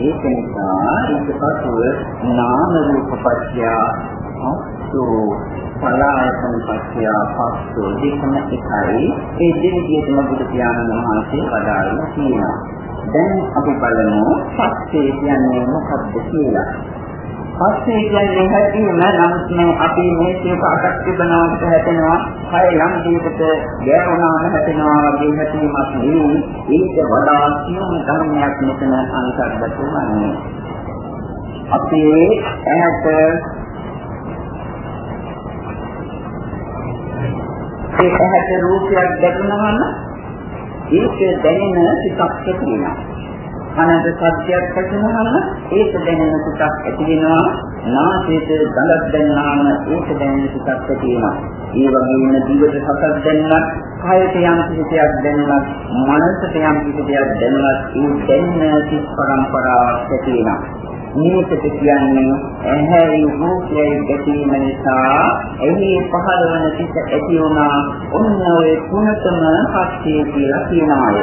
ඒක නිසා ඒක පසුව නාම රූප පත්‍ය අස්සු පලායතන පත්‍ය පස්සු දෙකම එකයි. ඒ දෙවිදියටම බුදු පියාණන් වහන්සේ වදාළා කියනවා දැන් අපි බලමු පස්සේ කියන්නේ මොකක්ද කියලා. පස්සේ කියන්නේ හැදීම නමුත් මේ අපි මේ සියක අටක් තිබනවට හැදෙනවා. කය යම් දෙයකට ගෑවුනාම හැදෙනවා වගේ හැදීමක් නෙවෙයි. ඒක වඩා සියුම් ධර්මයක් මෙතන අන්තර්ගත වන්නේ අපේ ඇහැට ඒ ඇහැට රූපයක් දැකුණාම ඒක දැනෙන සිතක් තියෙනවා. අනන්ත සත්‍යයක් දැකුණාම ඒක දැනෙන සිතක් ඇති වෙනවා. නාසයට ගඳක් දැනනාම ඒක දැනෙන සිතක් ඇති වෙනවා. ඒ වගේම දිවට සසක් දැනනත්, කායට යම් කිසියක් දැනනත්, මනසට යම් කිසියක් දැනනත් ඒ දැනෙන සිත් පරම්පරාවක් ඇති වෙනවා. මේකට කියන්නේ ඇහැයි රූපයයි ගැටීම නිසා එහි පහළ වන සිත ඇති වුණා ඔන්න ඔය තුනතම පස්සේ කියලා කියනවාය.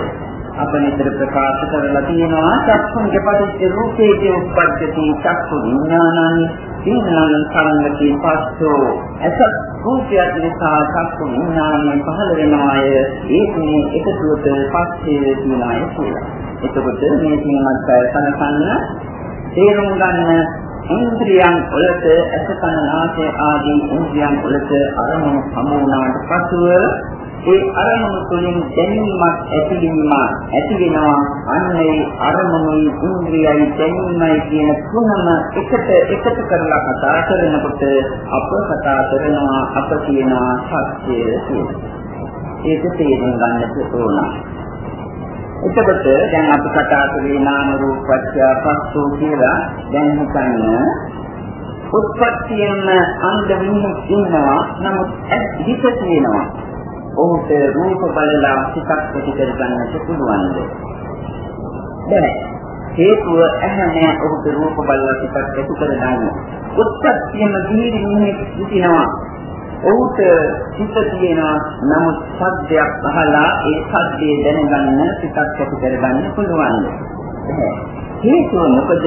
අප නිතර ප්‍රකාශ කරලා තියෙනවා චක්කුන්ගේ පටිච්ච රූපේදී උප්පද්දති චක්කු විඥානං විඥානං සංගති පස්සෝ අස රූපයක් නිසා චක්කු විඥානය පහළ වෙනවාය ඒකනේ එකතුවට පස්සේ කියනවාය කියලා. එතකොට මේ තීමත් සනසන්න තේරුම් ගන්න ඉන්ද්‍රියන් වලට ඇසකන නාසය ආදී ඉන්ද්‍රියන් වලට අරමුණු හමු වුණාට පසුව ඒ අරමුණු තුළින් දැනීමක් ඇතිවීම ඇති වෙනවා අන්න ඒ අරමුණුයි ඉන්ද්‍රියයි දැනීමයි කියන තුනම එකට එකතු කරලා කතා කරනකොට අප කතා කරනවා අප කියනවා සත්‍යය කියලා. ඒක තේරුම් ගන්නට ඕන. එතකොට දැන් අපි කතා කරේ නාම රූප පත්‍ය පස්සෝ කියලා. දැන් හිතන්න උත්පත්තියෙන්ම අන්ධ මිනිහෙක් ඉන්නවා. නමුත් හිත තියෙනවා. ඔහුට රූප බලලා සිතක් ඇති කර ගන්නට පුළුවන්ද? බැහැ. හේතුව ඇහැ නෑ ඔහුට රූප බලලා සිතක් ඇති කර ගන්න උත්පත්තියෙන්ම දීරි මිනිහෙක් සිටිනවා ඔහුට සිත තියෙනවා නමුත් සද්දයක් අහලා ඒ සද්දේ දැනගන්න සිතක් ඇති කරගන්න පුළුවන්. හේතුව මොකද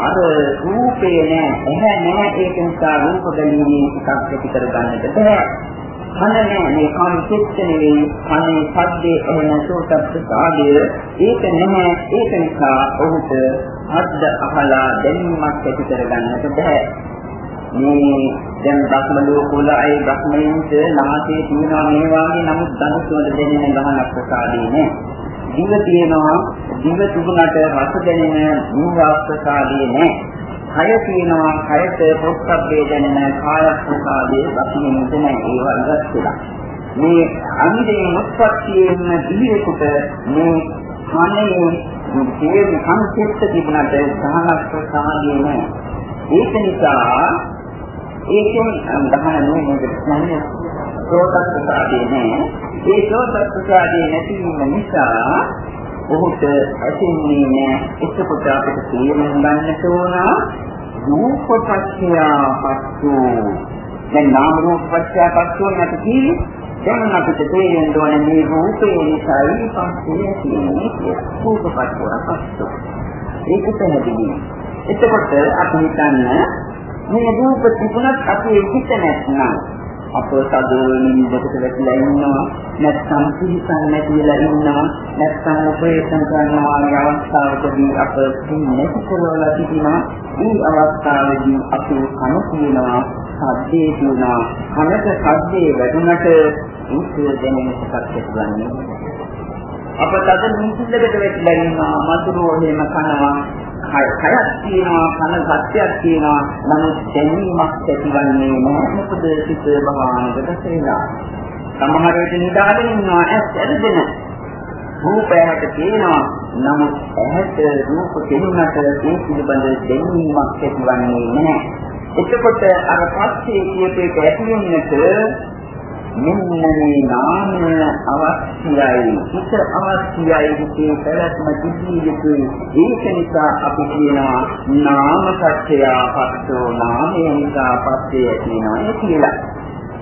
අර රූපේ නෑ ඇහැ නෑ ඒක නිසා රූප බැලීමේ සිතක් ඇති කරගන්නට බෑ. කන නෑ මේ කන් චිත්ත නෙවෙයි කනේ සද්දේ එන සෝතප්ප සාගය ඒක නැහැ ඒක නිසා ඔහුට අද්ද අහලා දැනීමක් ඇති කරගන්නට බෑ. මේ දැන් බ්‍රහ්ම ලෝකවල අය බ්‍රහ්මයන්ට නාසයේ තියෙනවා මේ වාගේ නමුත් ධනුස් වල දැනෙන ගහනක් ප්‍රසාදී නෑ. දිව තියෙනවා දිව තිබුණට රස දැනෙන ජීව ප්‍රසාදී නෑ. කය තියෙනවා කයට පොස්සබ්බේ දැනෙන කාය ප්‍රසාදී වශයෙන් නෑ ඒවා ඉවත් වෙලා. මේ අනිදේ මුත්පත්තියෙන් දිවිෙකුට මේ කනේ මේ කන්සෙප්ට් තිබුණට සහනක් ප්‍රසාදී නෑ. ඒක නිසා ඒකෙන් ගහන නෙමෙයි කියන්නේ සෝතස් ප්‍රසාදේ නෑ. ඒ සෝතස් ප්‍රසාදේ නැතිවීම නිසා ඔහුට ඇතින්නේ නෑ එතකොට අපිට තේරුම් ගන්නට ඕන රූපපත්‍ය පස්සු දැන් නාම රූපපත්‍ය පස්සු නැති කීවේ දැන් අපිට තේරෙන්න ඕනේ මේ රූපේ නිසායි පස්සේ තියෙන්නේ කියලා. රූපපත්‍ය පස්සු ඒක පැහැදිලි. එතකොට අපි හිතන්නේ මේ රූප තිබුණත් අපේ හිත නැත්නම් අප සදෝනින් දෙකට වැටිලා ඉන්නවා. නැත්නම් පිළිසන් නැතිලා ඉන්නවා. නැත්නම් ඔපරේෂන් කරනවා වගේ අවස්ථාවකදී අප නැති කරවලා සිටිනවා මේ අවස්ථාවේදී අපේ කන තියෙනවා සද්දේ තියෙනවා කනට සද්දේ වැටුණට ඒක දැනෙන එකක් ඇතිවන්නේ අප තද නිසින්දකට වැටිලා ඉන්නවා. මధుරෝ එහෙම කනවා. කයක් තියෙනවා කන සත්‍යයක් තියෙනවා. නමුත් දැනීමක් ඇතිවන්නේ නැහැ. මොකද සිත භාවනාවකට සේලා. සමහර විට නිදාගෙන ඉන්නවා. ඇස් ඇරගෙන රූපයකට තියෙනවා නමුත් ඇහැට රූප දෙන්නුනට ඒ පිළිබඳ දැනීමක් ඇතිවන්නේ නැහැ. එතකොට අර පස්සේ කියපේ ඇති වෙන්නට මෙන්න මේ නාමය අවශ්‍යයි හිත අවශ්‍යයි හිතේ පැවැත්ම තිබිය යුතුයි ඒක නිසා අපි කියනවා නාම සත්‍යය පස්සෝ නාමය නිසා පස්සේ ඇතිවෙනවා කියලා.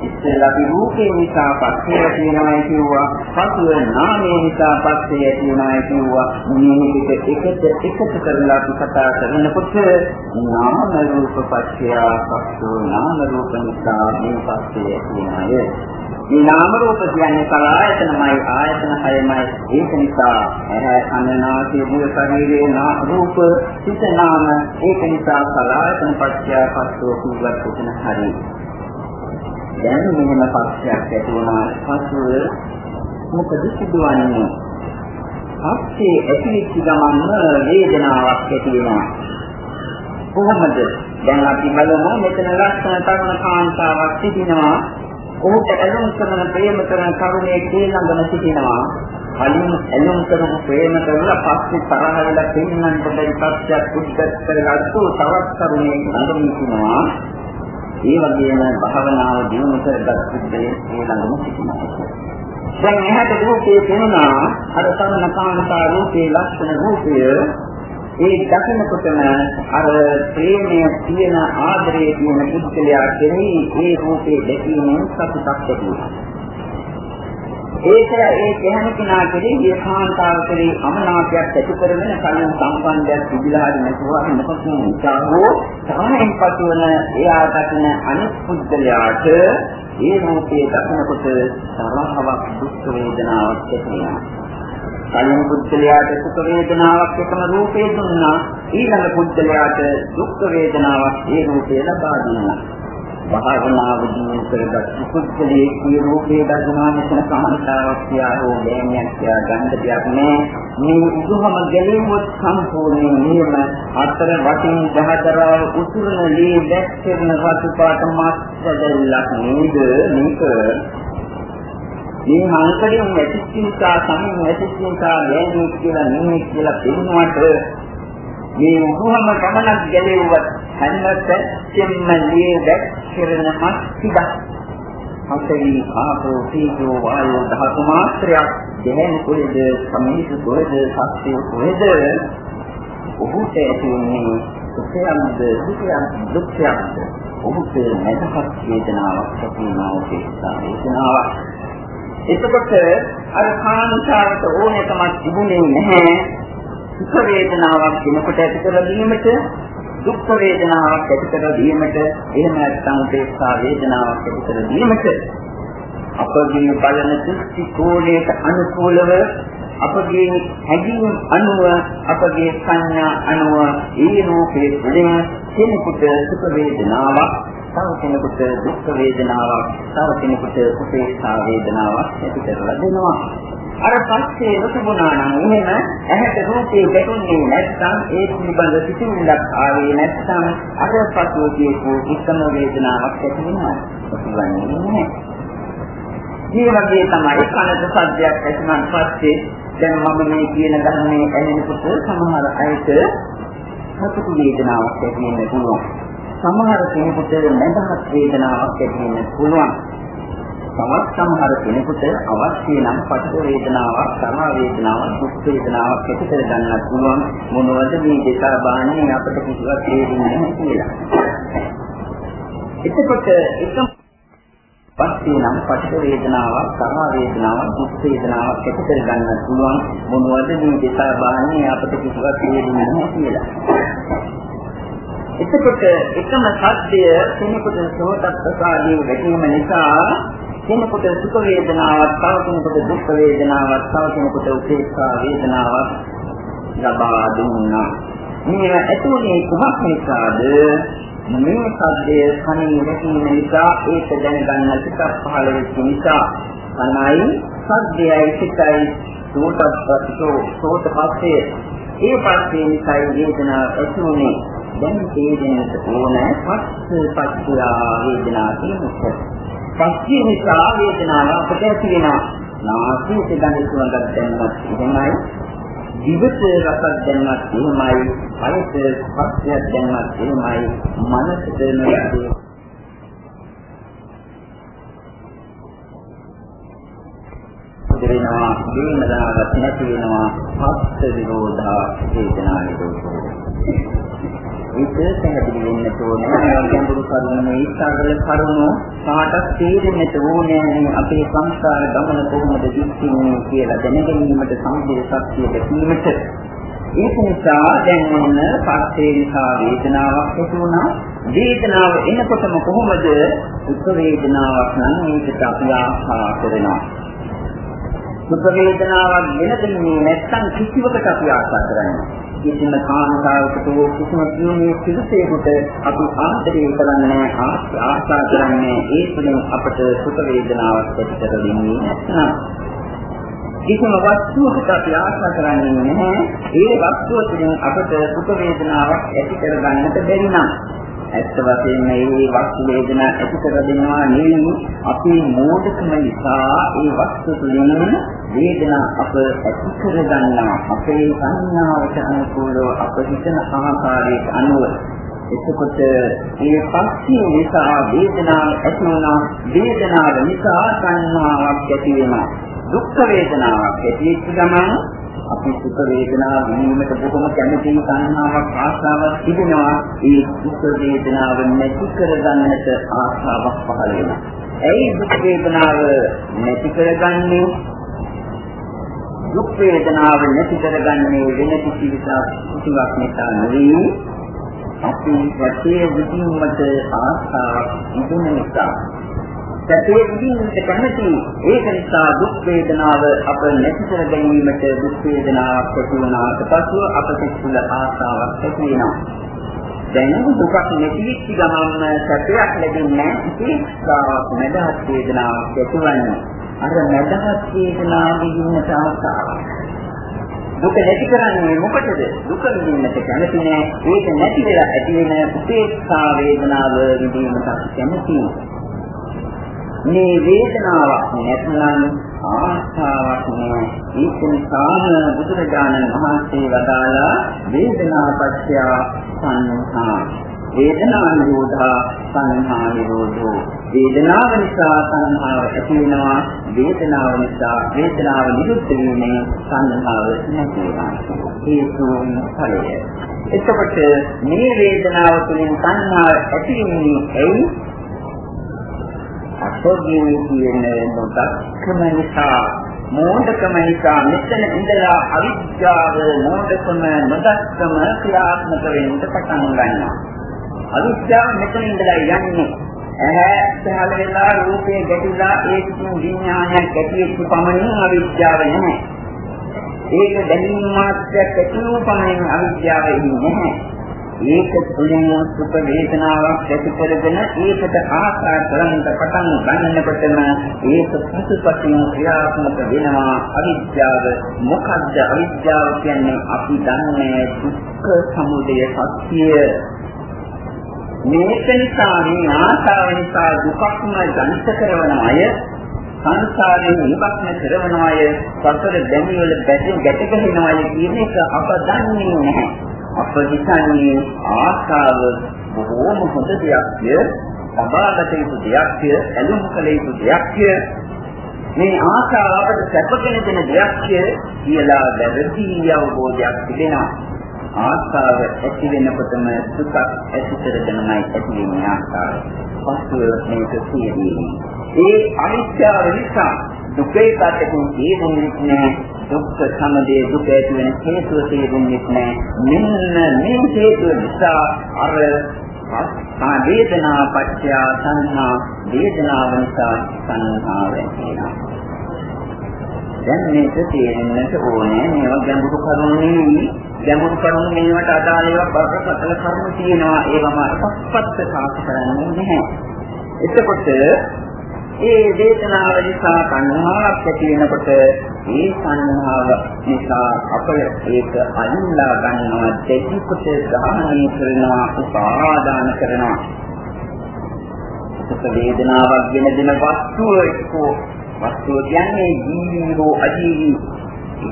ඉස්සෙල්ලා අපි රූපේ නිසා පස්සේ ඇතිවෙනවා කිව්වා. පසුව නාමය නිසා පස්සේ ඇතිවෙනවා කිව්වා. මේ දෙක එකට එකතු කරලා අපි කතා කරනකොට නාම රූප පස්ය පස්සෝ නාම රූප නිසා මේ පස්සේ ඇතිවෙනවා මේ නාම රූප කියන්නේ කලායතනමයි ආයතන හයමයි ඒක නිසා ඇහැ කන නාසය දිව ශරීරයේ නා රූප සිත නාම ඒක නිසා කලායතන පත්‍ය පස්සෝ කුවත් උතන හරි. දැන් මෙහෙම පක්ෂයක් ඇති වුණා පසුව මොකද සිදුවන්නේ? පස්සේ ඇතිවෙච්ච ගමන්ම වේදනාවක් ඇති වෙනවා. කොහොමද? දැන් අපි බලමු මෙතන ලක්ෂණ තරුණ කාන්තාවක් සිටිනවා. ඔහුට ඇලුම් කරන ප්‍රේම කරන කරුණේ කේලඟන සිටිනවා. කලින් ඇලුම් කරපු ප්‍රේම කරලා පස්සේ තරහ වෙලා දෙන්නන්ට බැරි පස්සයක් උද්ගත කරගත්තු තවත් කරුණේ ළඟම සිටිනවා. ඒ වගේම භාවනාව දියුණු කරගත් පුද්ගලයෙක් කේලඟම සිටිනවා. දැන් එහාට රූපේ පෙනුණා අර සමන කාන්තා රූපේ ලක්ෂණ රූපය ඒ දකිනකොටම අර ප්‍රේමය තියෙන ආදරයේ තියෙන පුද්ගලයා කෙරෙහි ඒ රූපේ දැකීමෙන් සතුටක් ඇති වෙනවා. ඒක ඒ ගැහණ කෙනා කෙරෙහි ඒකාන්තාව කෙරෙහි අමනාපයක් ඇති කරගෙන කලින් සම්බන්ධයක් තිබිලා හරි නැතුව මොකක්ද උත්සාහෝ සාහයෙන් පසුවන එයා දකින අනිත් පුද්ගලයාට ඒ රූපේ දකිනකොට තරහවක් දුක් වේදනාවක් ඇති වෙනවා. කලින් පුද්ගලයාට සුඛ වේදනාවක් එකම රූපේ දුන්නා ඊළඟ පුද්ගලයාට දුක් වේදනාවක් ඒ රූපේ ලබා දුන්නා. භාවනාවදී කරගත් කුසලයේ කිය රූපේ දර්ශනා මෙතන සමන්තාවක් කියා හෝ බෑනියක් කියා ගන්න දෙයක් නෑ. මේ උදුහම ගැලෙමුත් සම්පූර්ණයෙන් නියම. අතර වටින් දහතරව උතුරන ලී දැක්කෙන රතු පාට මාස්දල්ලක් නේද? මේක මේ මාංකඩින් ඇතිච්ච නිසා සමින් ඇතිච්ච නිසා බෑනියක් කියලා නෙමෙයි කියලා පෙන්වුවට මේ උගුහම ගමනක් ගැලෙව්වත් හැමතැනම ලිය දැක්කිරෙන මස්තිදක් හතරි ආපෝ තීජෝ වායෝ ධාතු මාත්‍රයක්. දෙහෙන් කුලද සමීප කුලද සත්‍ය කුලද ඔහුට ඇතිවෙන්නේ සුඛයක්ද දුකයක්ද දුක්ඛයක්ද? ඔහුට නැතහත් වේදනාවක් ඇතිවෙනවා තේසා වේදනාවක්. එතකොට අර කාන්තාවට ඕනෑකමක් තිබුණේ නැහැ. සුඛ වේදනාවක් වෙනකොට ඇති කර දීමට දුක් වේදනාවක් ඇති කර දීමට එහෙම නැත්නම් උපේක්ෂා වේදනාවක් ඇති කර දීමට අපගේ බලන දෘෂ්ටි කෝණයට අනුකූලව අපගේ හැඟීම් අනුව අපගේ සංඥා අනුව ඒ රූපේ තුළින් කෙනෙකුට සුඛ වේදනාවක් තව කෙනෙකුට දුක් වේදනාවක් තව කෙනෙකුට උපේක්ෂා වේදනාවක් ඇති කරලා දෙනවා අර පස්සේ නොතිබුණා නම් එහෙම ඇහැට රූපේ ගැටුනේ නැත්නම් ඒ පිළිබඳ සිතිවිල්ලක් ආවේ නැත්නම් අර පස්සේ කියපු උත්තම වේදනාවක් ඇති වෙනවා. ප්‍රතිවන්නේ නැහැ. මේ වගේ තමයි කනට සද්දයක් ඇතිවන පස්සේ දැන් මම මේ කියන ධර්මයේ ඇහෙනකොට සමහර අයට සතුටු වේදනාවක් ඇති වෙන්න පුළුවන්. සමහර කෙනෙකුට නැදහත් වේදනාවක් ඇති වෙන්න පුළුවන්. තවත් සමහර කෙනෙකුට අවශ්‍ය නම් පටිඝ වේදනාවක්, සම වේදනාවක්, දුක් වේදනාවක් ඇති කර ගන්නත් පුළුවන් මොනවද මේ දෙක බාහනේ අපිට කිසිවක් තේරෙන්නේ නැහැ කියලා. එතකොට එකම පස්සේ නම් පටිඝ වේදනාවක්, සම වේදනාවක්, දුක් වේදනාවක් ඇති කර ගන්නත් පුළුවන් මොනවද මේ දෙක බාහනේ අපිට කිසිවක් තේරෙන්නේ නැහැ කියලා. එතකොට එකම සත්‍යය කෙනෙකුට සෝතත් ප්‍රසාදී වැටීම නිසා කෙනෙකුට සුඛ වේදනාවක්, තව කෙනෙකුට දුක් වේදනාවක්, තව කෙනෙකුට උපේක්ෂා වේදනාවක් ලබා දුන්නා. මේ ඇතුලේ කුමක් නිසාද? මේ සද්දය කණින් වැටීම නිසා ඒක දැනගන්න සිතක් පහළ වෙච්ච නිසා කනයි සද්දයයි සිතයි සෝතපස්සෝ සෝත පස්සේ ඒ පස්සේ නිසායි වේදනාව ඇතිවෙන්නේ දැන් තේරෙන්නට ඕන පස්ස පස්ස වේදනාව කියන්නේ පස්සිය නිසා වේදනාව අපට ඇති වෙනවා. නාසයේ ගඳ සුවඳක් දැනවත් එහෙමයි. දිවට රසක් දැනවත් එහෙමයි. කයට ස්පර්ශයක් දැනවත් එහෙමයි. මනසට නොයදී දෙවෙනවා වේදනාවක් නැති වෙනවා පස්ස විරෝධා වේදනා නිරෝධෝ ඒක පැහැදිලි වෙන්න ඕනේ. මේ ගැඹුරු කරුණ මේ ඉස්සරල කරුණ කාටත් තේරෙන්නට ඕනේ මේ අපේ සංස්කාර ගමන කොහොමද දිස්සින්නේ කියලා දැනගැනීමට සම්පූර්ණ ශක්තිය ලැබීමට ඒක නිසා දැන් මොන පස්සේ නිසා වේදනාවක් ඇති වුණා. වේදනාව එනකොටම කොහොමද? දුක් වේදනාවක් නම් මේකට අපි ආශා කරනවා. දුක් වේදනාවක් ගෙන දෙන්නේ නැත්නම් කිසිවකට අපි ආශා කරන්නේ කිසිම කාන්තාවකට හෝ කිසිම ජීවනයේ සිදුසේකට අපි ආදරය කරන්නේ ආශා කරන්නේ ඒ තුළින් අපට සුඛ වේදනාවක් ඇති කර දෙන්නේ නැත්නම්. කිසිම වස්තුවකට අපි ආශා කරන්නේ නැහැ. ඒ වස්තුව තුළින් අපට සුඛ වේදනාවක් ඇති කර ගන්නට බැරි නම්. ඇත්ත වශයෙන්ම මේ වස්තු වේදනා ඇති කර දෙනවා නෙවෙයි අපි මෝඩකම නිසා ඒ වස්තු තුළින් වේදනා අප ඇති කර ගන්නවා. අපේ සංඥාවට අනුකූලව අප හිතන ආකාරයට අනුව. එතකොට මේ පස්සිය නිසා වේදනාව ඇති වෙනවා වේදනාව නිසා සංඥාවක් ඇති වෙනවා. දුක් වේදනාවක් ඇති වෙච්ච ගමන් අපි සුඛ වේදනා විඳීමට බොහොම කැමති සංහාවක් ආශාවක් තිබෙනවා ඒ සුඛ වේදනාව නැති කරගන්නට ආශාවක් පහළ වෙනවා. ඇයි දුක් වේදනාව නැති කරගන්නේ? දුක් වේදනාව නැති කරගන්නේ වෙන කිසිවක් නිසා නෙවෙයි. අපි වටේ විඳීමට ආශාවක් තිබුණ නිසා සැපේ විඳින්නට කැමති ඒක නිසා දුක් වේදනාව අප නැති කර ගැනීමට දුක් වේදනාවක් ඇති වුණාට පසුව අපට තුළ ආසාවක් ඇති වෙනවා දැන් දුකක් නැතිවෙච්ච ගමන්ම සැපයක් ලැබෙන්නේ ඉතිස්සාවක් මදහත් වේදනාවක් ඇතිවන්නේ. අර මදහත් වේදනාවේ ඉන්න තාක්කාවක්. දුක නැති කරන්නේ මොකටද? දුක විඳින්නට කැමති නෑ. ඒක නැති වෙලා ඇති වෙන උපේක්ෂා වේදනාව විඳින්නට කැමති. මේ වේදනාවක් නැත්නම් ආශාවක් නෑ. ඒක නිසාම බුදුරජාණන් වහන්සේ වදාලා වේදනාපත්‍ය සංහා. වේදනා නිරෝධා සංහා නිරෝධෝ. වේදනාව නිසා සංහාව ඇති වෙනවා. වේදනාව නිසා වේදනාව නිරුද්ධ වීමෙන් සංහාව නැති වෙනවා හේතුන් ඵලය. එතකොට මේ වේදනාව තුළින් සංහාව ඇති වෙන්නේ ඇයි? අසෝගී කියන නොදක්කම නිසා මෝඩකම නිසා මෙතන ඉඳලා අවිද්‍යාව මෝඩකම නොදක්කම ක්‍රියාත්මක වෙන්න පටන් ගන්නවා අවිද්‍යාව මෙතන ඉඳලා යන්නේ ඇහැ පහළ වෙලා රූපේ ගැටිලා ඒ කිසිම විඥානයක් ඇතිවෙච්ච පමණින් අවිද්‍යාව නැහැ. ඒක දැනීම මාත්‍රයක් ඇති වූ පමණින් අවිද්‍යාව නැහැ. ඒක තුළින් සුඛ වේදනාවක් ඇති කරගෙන ඒකට ආශා කරන්න පටන් ගන්නකොටම ඒක පසුපසින් ක්‍රියාත්මක වෙනවා. අවිද්‍යාව මොකද්ද? අවිද්‍යාව කියන්නේ අපි දන්නේ දුක්ඛ සමුදය සත්‍ය. මේක නිසා මේ ආශාව නිසා දුකක්ම ජනිත කරන අය සංසාරයෙන් නිවක්න කරන අය සතර දැමි වල බැඳි ගැට ගහන අය කියන එක අප දන්නේ නැහැ. අප හිතන්නේ ආශාව බොහෝම හොඳ දෙයක්ය, සබාගත යුතු දෙයක්ය, ඇලුම් කළ යුතු දෙයක්ය. මේ ආශාව අපට සැපගෙන දෙන දෙයක්ය කියලා වැරදි අවබෝධයක් තිබෙනවා. ආස්තාව ඇති වෙනකොටම දුකක් ඇති කරගෙනමයි ඇති වෙන්නේ ආස්තාව. පස්ව මේක සියදී. ඒ අනිත්‍යව නිසා දුකේ පැත්තකින් තේරුන්නේ නැහැ. දුක්ඛ සමුදය දුක ඇති වෙන හේතුව තේරුන්නේ නැහැ. මෙන්න මේ හේතුව නිසා අර ආ වේදනා පත්‍ය සංහා වේදනාව නිසා සංහාව වෙනවා. දැන් මේක තේරෙන්නට ඕනේ මේවා ගැඹුරු කරුණු නෙවෙයි ගැඹුරු කරුණු මේවට අදාළ ඒවා බරපතල කරුණු තියෙනවා ඒවම අපස්සත් සාක කරන්නේ නැහැ එතකොට ඒ වේදනාව නිසා සංහාවක් ඇති වෙනකොට ඒ සංහාව නිසා අපල ඒක අල්ලා ගන්නවා දෙවි කොට ග්‍රහණය කරනවා උපාදාන කරනවා. සුඛ වේදනාවක් ගෙන දෙන වස්තුව වස්තුව කියන්නේ ජීවී හෝ අජීවී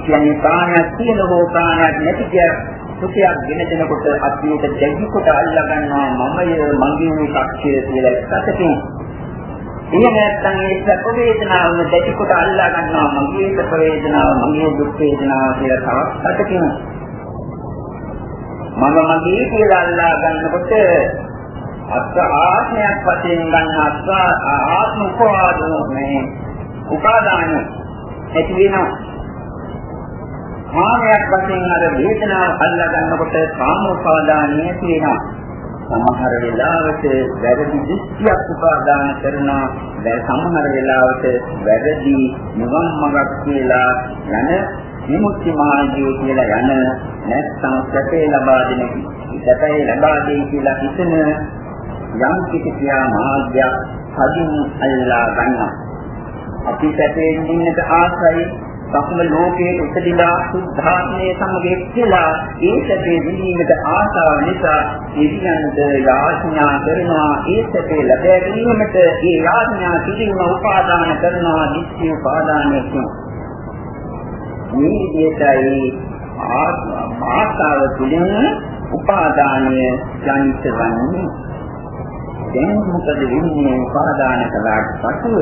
කියන්නේ ප්‍රාණයක් තියෙන හෝ ප්‍රාණයක් නැති කිය සුඛයක් ගෙන දෙනකොට අත්‍යයට දැඩි කොට අල්ලා ගන්නවා මමය මගේ කක්ෂය කියලා එකතකින් එහෙම නැත්නම් ඒ සැප වේදනාවම දැඩි කොට අල්ලා ගන්නවා මගේ සැප වේදනාව මගේ දුක් වේදනාව කියලා තවත් අතකින් මම මගේ කියලා අල්ලා ගන්නකොට අත් ආත්මයක් වශයෙන් ගන්න අත් ආත්ම උපවාදනේ උපාදාන ඇති වෙනවා. කාමයක් වශයෙන් අර වේදනාව අල්ලා ගන්නකොට කාම උපාදානය ඇති වෙනවා. සමහර වෙලාවට වැරදි දෘෂ්ටියක් උපාදාන කරනවා. සමහර වෙලාවට වැරදි නිවන් මාර්ගක් කියලා යන විමුක්ති මාර්ගය කියලා යන නැත්නම් සැපේ ලබා දෙන සැපේ ලබා දෙයි කියලා හිතන යම් කිසි ක්‍රියා මාර්ගයක් කදින් අල්ලා ගන්නවා. අපි සැපයෙන් ඉන්නට ආසයි සම්ම ලෝකයේ උපදිනා සුද්ධාත්මයේ සමග එක්කලා ඒ සැපේ විඳීමට ආසාව නිසා ඉරියන්ද යාඥා කරනවා. ඒ සැපේ ලැබ ගැනීමට ඒ යාඥා කිරීම උපාදාන කරනවා නිත්‍ය උපාදානයකින් මේ විදිහටයි ආසාව තුළින් උපාදානය ජනිත වන්නේ. දැන් මොකද වෙන්නේ? උපාදාන කළාට පසු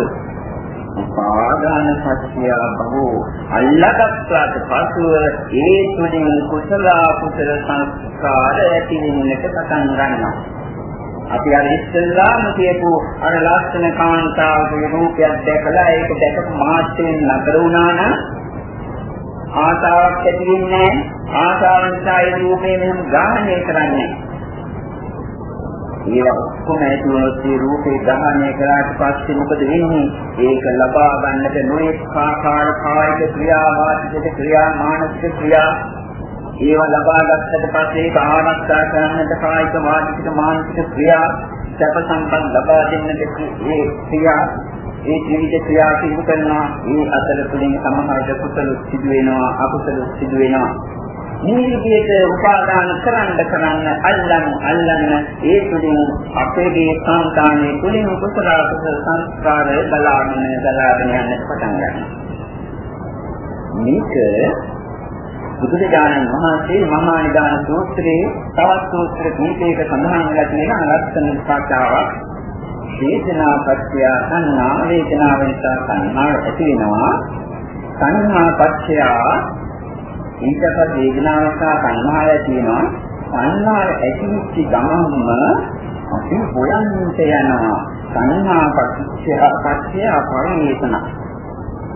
උපාදාන සත්‍ය බහෝ අල්ලගත්වාට පසුව ඒ තුළින් කුසල කුසල සංස්කාර ඇති වෙන්නට පටන් ගන්නවා. අපි අර ඉස්සෙල්ලාම කියපු අර ලස්සන කාන්තාවගේ රූපයක් දැකලා ඒක දැකපු මාත්‍රයෙන් නතර වුණා නම් ආසාවක් ඇති වෙන්නේ නැහැ. ආසාවෙන් සායි රූපේ මෙහෙම ග්‍රහණය කරන්නේ ඒවා ඔක්කොම ඇතුළත් ඒ රූපේ ග්‍රහණය කරාට පස්සේ මොකද වෙන්නේ? ඒක ලබා ගන්නට නොයෙක් ආකාර කායික ක්‍රියා වාචික ක්‍රියා මානසික ක්‍රියා. ඒවා ලබා ගත්තට පස්සේ ඒක ආරක්ෂා කරන්නට කායික වාචික මානසික ක්‍රියා සැප සම්පත් ලබා දෙන්නට ඒ ක්‍රියා ඒ ත්‍රිවිධ ක්‍රියා සිදු කරනවා. මේ අතර තුලින් සමහරට කුසල සිදු වෙනවා අකුසල සිදු වෙනවා. මේ විදිහට උපාදාන කරන්න කරන්න අල්ලන්න අල්ලන්න ඒ තුලින් අපේගේ සංකාණයේ තුලින් කුසල කුසල සංස්කාර බලාගෙන බලාගෙන යන්න පටන් ගන්නවා. මේක බුදුරජාණන් වහන්සේ මහා නිදාන සූත්‍රයේ තවත් සූත්‍ර කීපයක සඳහන් වෙලා තියෙන ලක්ෂණ සාකච්ඡාවක් වේදනා පත්‍ය සංනා වේදනාව නිසා සංනාව ඇති වෙනවා සංනා පත්‍ය ඊට පස්සේ වේදනාව සහ සංහාය තියෙනවා. සංහාය ඇතිවෙච්ච ගමන්ම අපි හොයන්නට යනවා. සංහා පත්‍ය පත්‍ය පරිණේතන.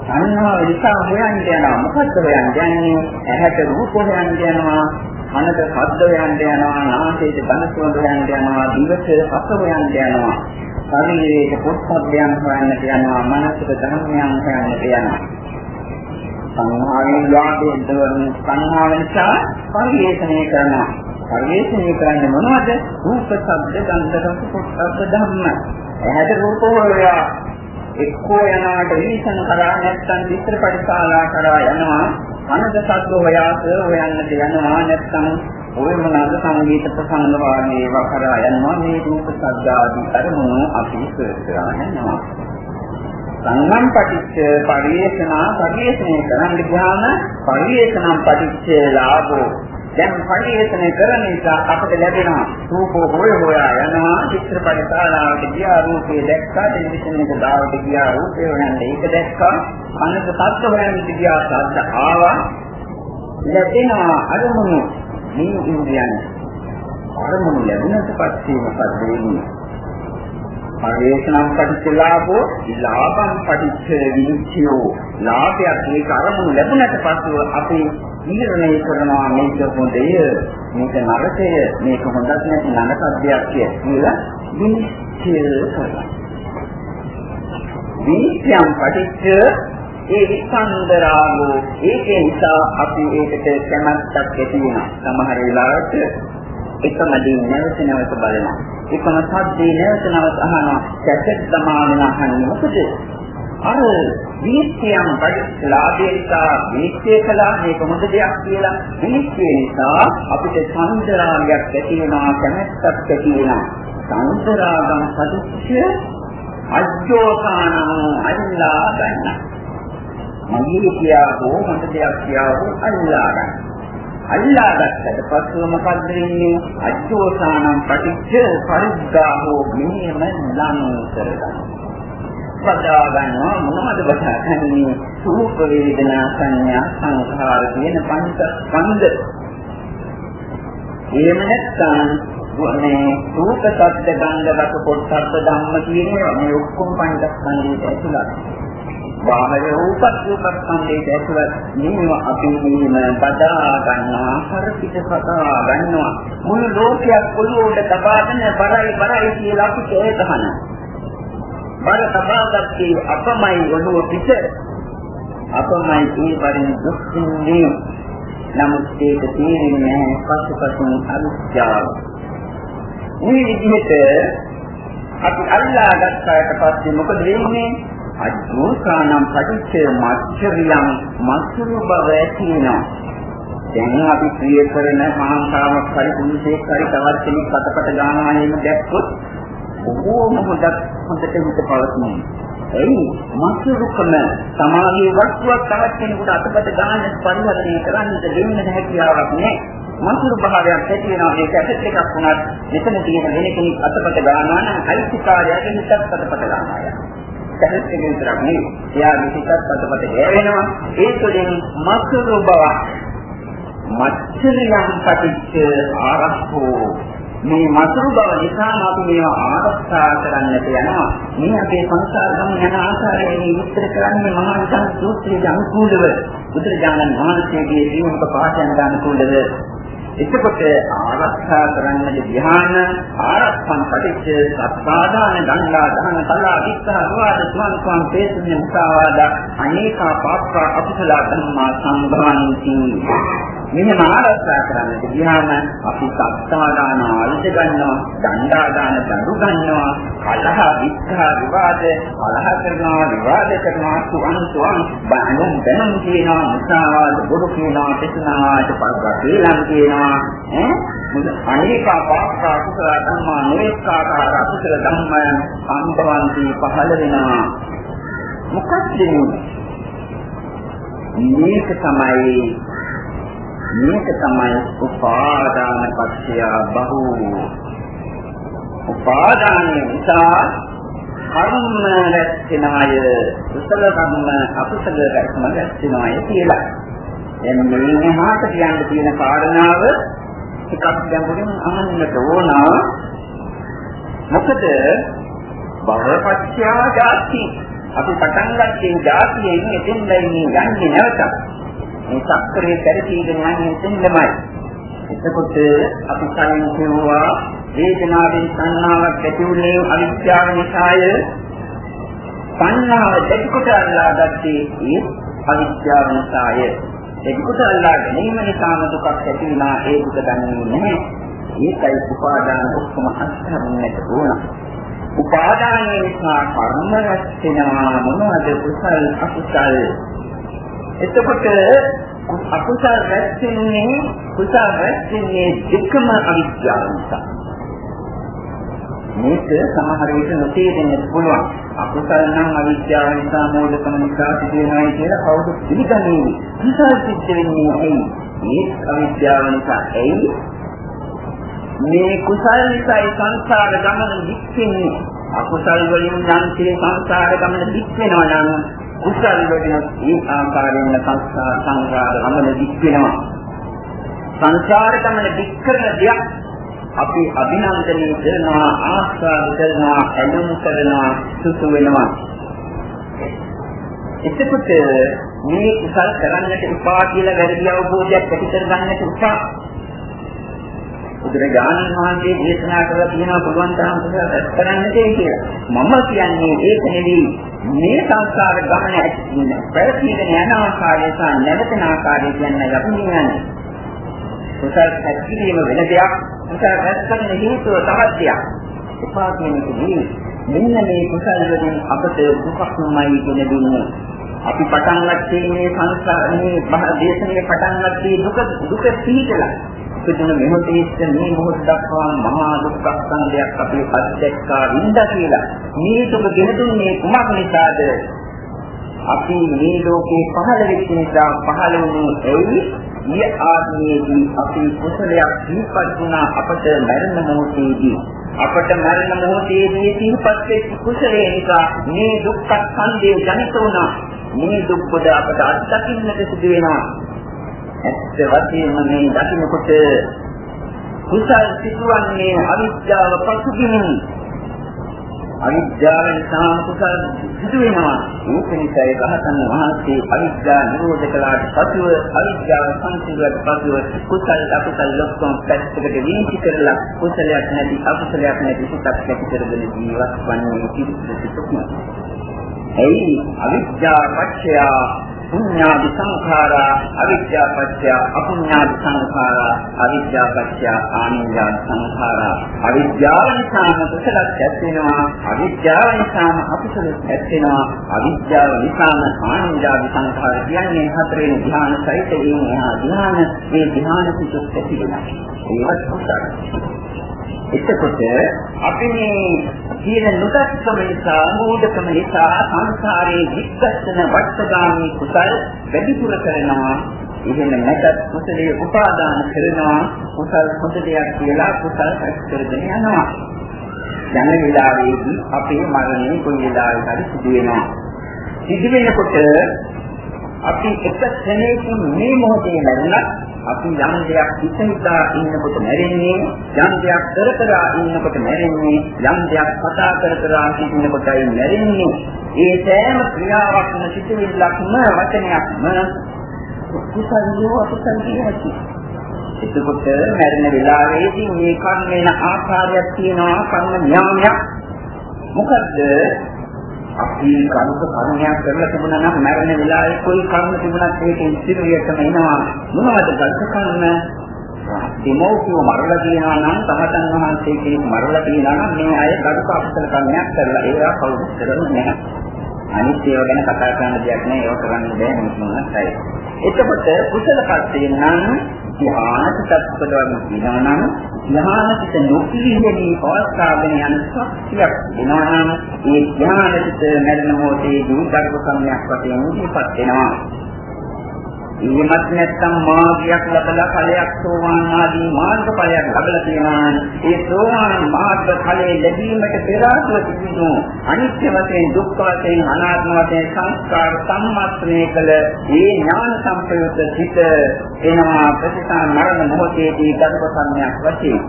සංහාව නිසා හොයන්න යනවා. මොකද්ද හොයන්න යන්නේ? ඇහැට රූප හොයන්න යනවා. කනට ශබ්ද හොයන්න යනවා. නාසයට ගඳ සුවඳ හොයන්න යනවා. දිවට රස හොයන්න යනවා. ශරීරයේ පොත්පත්යන් හොයන්නට යනවා. මනසට ධර්මයන් හොයන්නට යනවා. සංහාවෙන් වාදයෙන් දවන සංහාව නිසා පරිේශණය කරනවා. පරිේශණය කරන්නේ මොනවද? රූප, ශබ්ද, ගන්ධ, රස, පොට්ටබ්බ ධම්ම. ඇහැට රූප හොයලා එක්කෝ යනවාට විසන කරා නැත්නම් චිත්‍රපටශාලා කරා යනවා. අනද සද්ද හොයාස හොයන්නට යනවා නැත්නම් ඔය මොනවාද සංගීත ප්‍රසංග වාගේ වකරා යනවා මේ රූප ශබ්ද ආදී අරමුණු අපි කරලා යනවා. සංගම් පටිච්ච පරිේශනා පරිේශනය කරන්න ගියාම පරිේශනම් පටිච්ච ලාභෝ. දැන් පරිේශනය කරන නිසා අපිට ලැබෙනවා රූපෝ හොය හොයා යනවා. චිත්‍රපට ශාලාවට ගියා රූපේ දැක්කා ටෙලිවිෂන් එක දාවට ගියා රූපේ හොයන්න ඒක දැක්කා. අනන්ත තත්ත්ව හොයන්න ගියා සද්ද ආවා. ලැබෙනවා අරමුණු. මේ ඉන්ද්‍රියන්. අරමුණු ලැබුණට පස්සේ මොකද වෙන්නේ? පරිේශනම් පටිච්චලාභෝ ලාභම් පටිච්ච විමුක්තියෝ. ලාභයක් මේක අරමුණු ලැබුණට පස්සෙ අපි නිර්ණය කරනවා මේක හොඳය මේක නරකය මේක හොඳක් නැති නරක දෙයක් කියලා විනිශ්චය කරනවා. විනිශ්චයම් පටිච්ච ඒ විසන්දරාගෝ. ඒක නිසා අපි ඒකට කැමැත්තක් ඇති වෙනවා. සමහර වෙලාවට එකම දේ නැවත නැවත බලනවා. එකම සද්දේ නැවත නැවත අහනවා. කැසට් සමාන අහන්නේ මොකද? අර විශ්යම් පරිලාභේතා විශ්ය කළා මේක හොඳ දෙයක් කියලා විශ්ය නිසා අපිට සංතරාගයක් ඇති වෙනවා කැමැත්තක් ඇති වෙනවා. සංතරාගම් පදිච්ච අජ්ජෝසානං අල්ලා ගන්න. මගේ කියා හෝ හොඳ දෙයක් කියා හෝ අල්ලා ගන්න. අල්ලාගත්තට පස්සෙ මොකද්ද වෙන්නේ? අච්චෝසානම් පටිච්ච පරිද්දාහෝ මෙහෙම ලං කරගන්න. වදා ගන්නවා මොනවද වදා ගන්නේ? රූප වේදනා සංඥා සංඛාර කියන පංච ස්කන්ධ. එහෙම නැත්නම් මේ රූප සත්‍ය ගන්ධ රස පොට්ටබ්බ ධම්ම කියන මේ ඔක්කොම පංච ස්කන්ධයට ඇතුළත්. බාහිර රූපත් රූපත් සම්දේශ ඇතුළත් මේවා අපි මෙහිම බදා ගන්නවා හරපිට සදා ගන්නවා. මුළු ලෝකයක් ඔළුවට තබාගෙන බරයි බරයි කියලා අපි ඒ ගහන බර තබාගත්තේ අපමයි ඔළුව පිට. අපමයි ඒ බරින් දුක්ඛින්නේ නමුත් ඒක තේරෙන්නේ නැහැ පසුපසුන් අවිද්‍යාව. මේ විදිහට අපි අල්ලා ගත්තාට පස්සේ මොකද වෙන්නේ? අද්භූතානම් පටිච්ච මච්චරියම් මස්සුරු බව ඇතිවෙනවා. දැන් අපි ප්‍රිය කරන මහාකාමක් හරි පුරුෂයෙක් හරි තවත් කෙනෙක් අතපත ගන්නවා එහෙම දැක්කොත් බොහෝම හොඳක් හොඳට හිත පවතිනවා. එයි මස්සුරුකම සමාගයේ වස්තුවක් තවත් කෙනෙකුට අතපත ගන්න පරිවර්තනය කරන්නට දෙන්න හැකියාවක් නැහැ. මසුරු භාවයක් ඇති වෙනවා මේක ඇසෙත් එකක් වුණත් මෙතන තියෙන වෙන කෙනෙක් අතපත ගන්නවා නම් අයිතිකාරයාගේ හිතත් අතපත ගන්නවා. සැලස් එක විතරක් නෙවෙයි. එයාගේ හිතත් අතපත ගෑවෙනවා. ඒ තුළින් මසුරු බව මච්චරියම් පටිච්ච ආරක්ෂෝ මේ මසුරු බව නිසා අපි මේවා ආරක්ෂා කරන්නට යනවා. මේ අපේ සංසාර ගමන යන ආකාරයෙන් විස්තර කරන්නේ මහා විසං සූත්‍රයේ අනුකූලව බුදුරජාණන් වහන්සේගේ ජීවක පාඨයන් අනුකූලව එතකොට ආරක්ෂා කරන්නට ධ්‍යාන ආරක්ෂන් පටිච්ච සත්පාදාන ගංගා දහන කලා විස්සා සවාද ස්වන් ස්වන් තේසුඤ්ඤ මුසාවාද අනේකා පාප්පා අකුසල ධම්මා සංඝාන්ති මෙහෙම ආරක්ෂා කරන්නට ගියාම අපි සත්තා දාන ආයුධ ගන්නවා, දණ්ඩා දාන දඬු ගන්නවා, කලහ විස්තර විවාද, කලහ කරනවා, විවාද කරනවා, සුවන් සුවන් බඳුන් බැනුම් කියනවා, මුසාවාද බොරු කියනවා, තෙසනාට පස්සා කියලා කියනවා, ඈ? අනේකා පාස්සා කුසල ධම්මා නොඑකාකාර අකුසල ධම්මයන් සම්පවන්ති පහළ වෙනවා. මොකක්ද මේක තමයි මේක තමයි උපාදාන පත්‍ය බහු උපාදාන නිසා කර්ම රැස්නාය කුසල කර්ම අකුසල කර්ම රැස්නාය කියලා. දැන් මේ මහාට කියන්න තියෙන කාරණාව ටිකක් ගැඹුරින් අහන්නට ඕන. මොකද බවපත්‍යා ජාති අපි පටන් ගත්තේ ජාතියෙන් එතෙන්දයි යන්නේ නැවත. මේ සක්‍රිය පරිචීගෙන යන්නේ එතෙන්දමයි. එතකොට අපි කලින් කියුවා වේදනාවෙන් සංනාවක් ඇති වුණේ අවිද්‍යාව නිසාය. සංනාව දෙකට අල්ලාගත්තේ ඒ අවිද්‍යාව නිසාය. දෙකට අල්ලා ගැනීම නිසාම දුකක් ඇති වෙනා ඒ දුක දන්නේ නැහැ. ඒකයි උපාදාන ඔක්කොම අත්හරින්නට ඕන. උපාදානයේ නිසා කර්ම රැස් වෙනවා මොනවද කුසල් අකුසල් එතකොට අකුසල් රැස් වෙන්නේ කුසල් රැස් වෙන්නේ දෙකම අවිද්‍යාව නිසා. මේක සමහර විට නොතේරෙන්න පුළුවන්. අකුසල නම් අවිද්‍යාව නිසා මූලිකම නිසා සිදුවෙනවායි කියලා කවුද පිළිගන්නේ? කුසල් සිද්ධ වෙන්නේ ඇයි? මේ අවිද්‍යාව නිසා. ඇයි? මේ කුසල නිසායි සංසාර ගමන දික් වෙන්නේ. අකුසල් වලින් නම් තේ සංසාර ගමන දික් වෙනවා නම් කුසල වලින් ඒ ආකාරයෙන් සංසාර සංසාර ගමන දික් වෙනවා. සංසාර ගමන දික් කරන දෙයක් අපි අභිනන්දනය කරනවා ආස්වාද කරනවා ඇලුම් කරනවා සුසු වෙනවා එතකොට මේ කුසල් කරන්නට උපා කියලා වැරදි අවබෝධයක් ඇති කරගන්නට උපා බුදුරජාණන් වහන්සේ දේශනා කරලා තියෙනවා පුළුවන් තරම් කුසල කරන්නටේ කියලා. මම කියන්නේ ඒක නෙවෙයි මේ සංසාර ගමන ඇතුළේ ප්‍රතිදින යන ආකාරය සහ නැවතන ආකාරය කියන්නේ අපි කියන්නේ. කුසල ඇතිවීම වෙන දෙයක් කුසල රැස් කරන හේතුව තවත් දෙයක්. එපා කියන එකදී මෙන්න මේ කුසල වලින් අපට දුකක්මයි ගෙන දෙන්නේ. අපි පටන් ගත්තේ මේ සංසාරේ දේශනේ පටන් ගත්තේ දුක දුක පිළිකලා ඉපදුන මොහොතේ ඉන්න මේ මොහොත දක්වා මහා දුක්ඛ සංදයක් අපි අත්දැක්කා වින්දා කියලා. මේ දුක ගෙන දුන්නේ කුමක් නිසාද? අපි මේ ලෝකේ පහළ වෙච්ච නිසා පහළ වුණේ එයි ඊ ආත්මයේදී අපි කුසලයක් දීපත් වුණා අපට මරණ මොහොතේදී අපට මරණ මොහොතේදී සිහිපත් වෙච්ච කුසලයේ නිසා මේ දුක්ඛ සංදේ ජනිත වුණා මේ දුක් කොට අපට අත්දකින්නට සිදු වෙනවා ඇත්ත වශයෙන්ම මේ දකින්නකොට කුසල් සිදුවන්නේ අවිද්‍යාව පසුබිමින්. අවිද්‍යාව නිසා කුසල් සිදු වෙනවා ඒක නිසා ඒ රහතන් වහන්සේ අවිද්‍යාව නිරෝධ කළාට පසුව අවිද්‍යාව සංසිඳුවට පසුව කුසල් අකුසල් ලොක්කම් පැත්තකට වීසි කරලා කුසලයක් නැති අකුසලයක් නැති සිතක් ඇති කරගෙන ජීවත් වන්නේ කිසිදු සිතක් එයි අවිද්‍යාව පත්‍ය පුඤ්ඤාදි සංඛාරා අවිද්‍යා පත්‍ය අපුඤ්ඤාදි සංඛාරා අවිද්‍යා පත්‍ය ආනිඤ්ඤාදි සංඛාරා. අවිද්‍යාව නිසාම කුසලක් ඇතිවෙනවා අවිද්‍යාව නිසාම අකුසලක් ඇතිවෙනවා අවිද්‍යාව නිසාම ආනිඤ්ඤාදි සංඛාර කියන්නේ හතරෙන් ධ්‍යාන සහිත ඒ ධ්‍යාන මේ ධ්‍යාන සිත් ඇති වෙනවා. ඒවත් කුසල එතකොට අපි මේ කියන නුදක්කම නිසා මූඩකම නිසා සංසාරයේ වික්කස්සන වට්ටගාමී කුසල් වැඩිපුර කරනවා. එහෙම නැත්නම් කුසලයේ උපාදාන කරනවා. කුසල් හොඳ දෙයක් කියලා කුසල් රැස් කරගෙන යනවා. යන වෙලාවේදී අපේ මරණය කොයි වෙලාවකද සිදු වෙනවා. සිදු වෙනකොට අපි එක ක්ෂණයකින් මේ මොහොතේ මැරුණත් අපි යම් දෙයක් හිතහිතා ඉන්නකොට මැරෙන්නේ යම් දෙයක් කර කර ඉන්නකොට මැරෙන්නේ යම් දෙයක් කතා කර කර ඉන්නකොටයි මැරෙන්නේ. ඒ සෑම ක්‍රියාවක්ම සිතුවිල්ලක්ම වචනයක්ම කුසලියෝ අකුසලියෝ එතකොට මැරෙන වෙලාවේදී මේ කර්ම වෙන ආකාරයක් තියෙනවා කර්ම ඥානයක් මොකද්ද? අපි කර්ම කර්මයක් කරලා තිබුණා නම් මරණ වෙලාවේ કોઈ කර්ම තිබුණත් ඒක ඉතිරියටම එනවා. මොනවද ගල්ක කර්ම? දෙමෝපිය මරලා කියනවා නම් තහතන් වහන්සේ කෙනෙක් මරලා කියනවා නම් මේ අය ගල්ක අපසල කර්මයක් කරලා ඒවා කවුරුත් කරන්නේ නැහැ. අනිත් ඒවා ගැන කතා කරන්න දෙයක් නෑ ඒවා කරන්න බෑ මොනවත් අය. එතකොට කුසල පස්සේ නම් ධ්‍යානට තත්පදවන්න කියනවා නම් ධ්‍යානසිත නොකිලිහෙදී පවස්ථාගෙන යන ශක්තියක් වෙනවා නම් ඒ ධ්‍යානසිත මරණ මොහොතේ දුර්ගත සම්යක් වශයෙන් ඉපත් වෙනවා. එහෙමත් නැත්නම් මාර්ගයක් ලබලා ඵලයක් සෝවාන් ආදී මාර්ග ඵලයක් ලබලා තියෙනවා. ඒ සෝවාන් මාර්ග ඵලයේ ලැබීමට පෙර ආතුව තිබුණු අනිත්‍ය වශයෙන් දුක්ඛ වශයෙන් අනාත්ම වශයෙන් සංස්කාර සම්මස්ත්‍රණය කළ ඒ ඥාන සම්ප්‍රයුක්ත සිත එනවා ප්‍රතිසං මරණ මොහොතේදී ගතක සම්යක් වශයෙන්.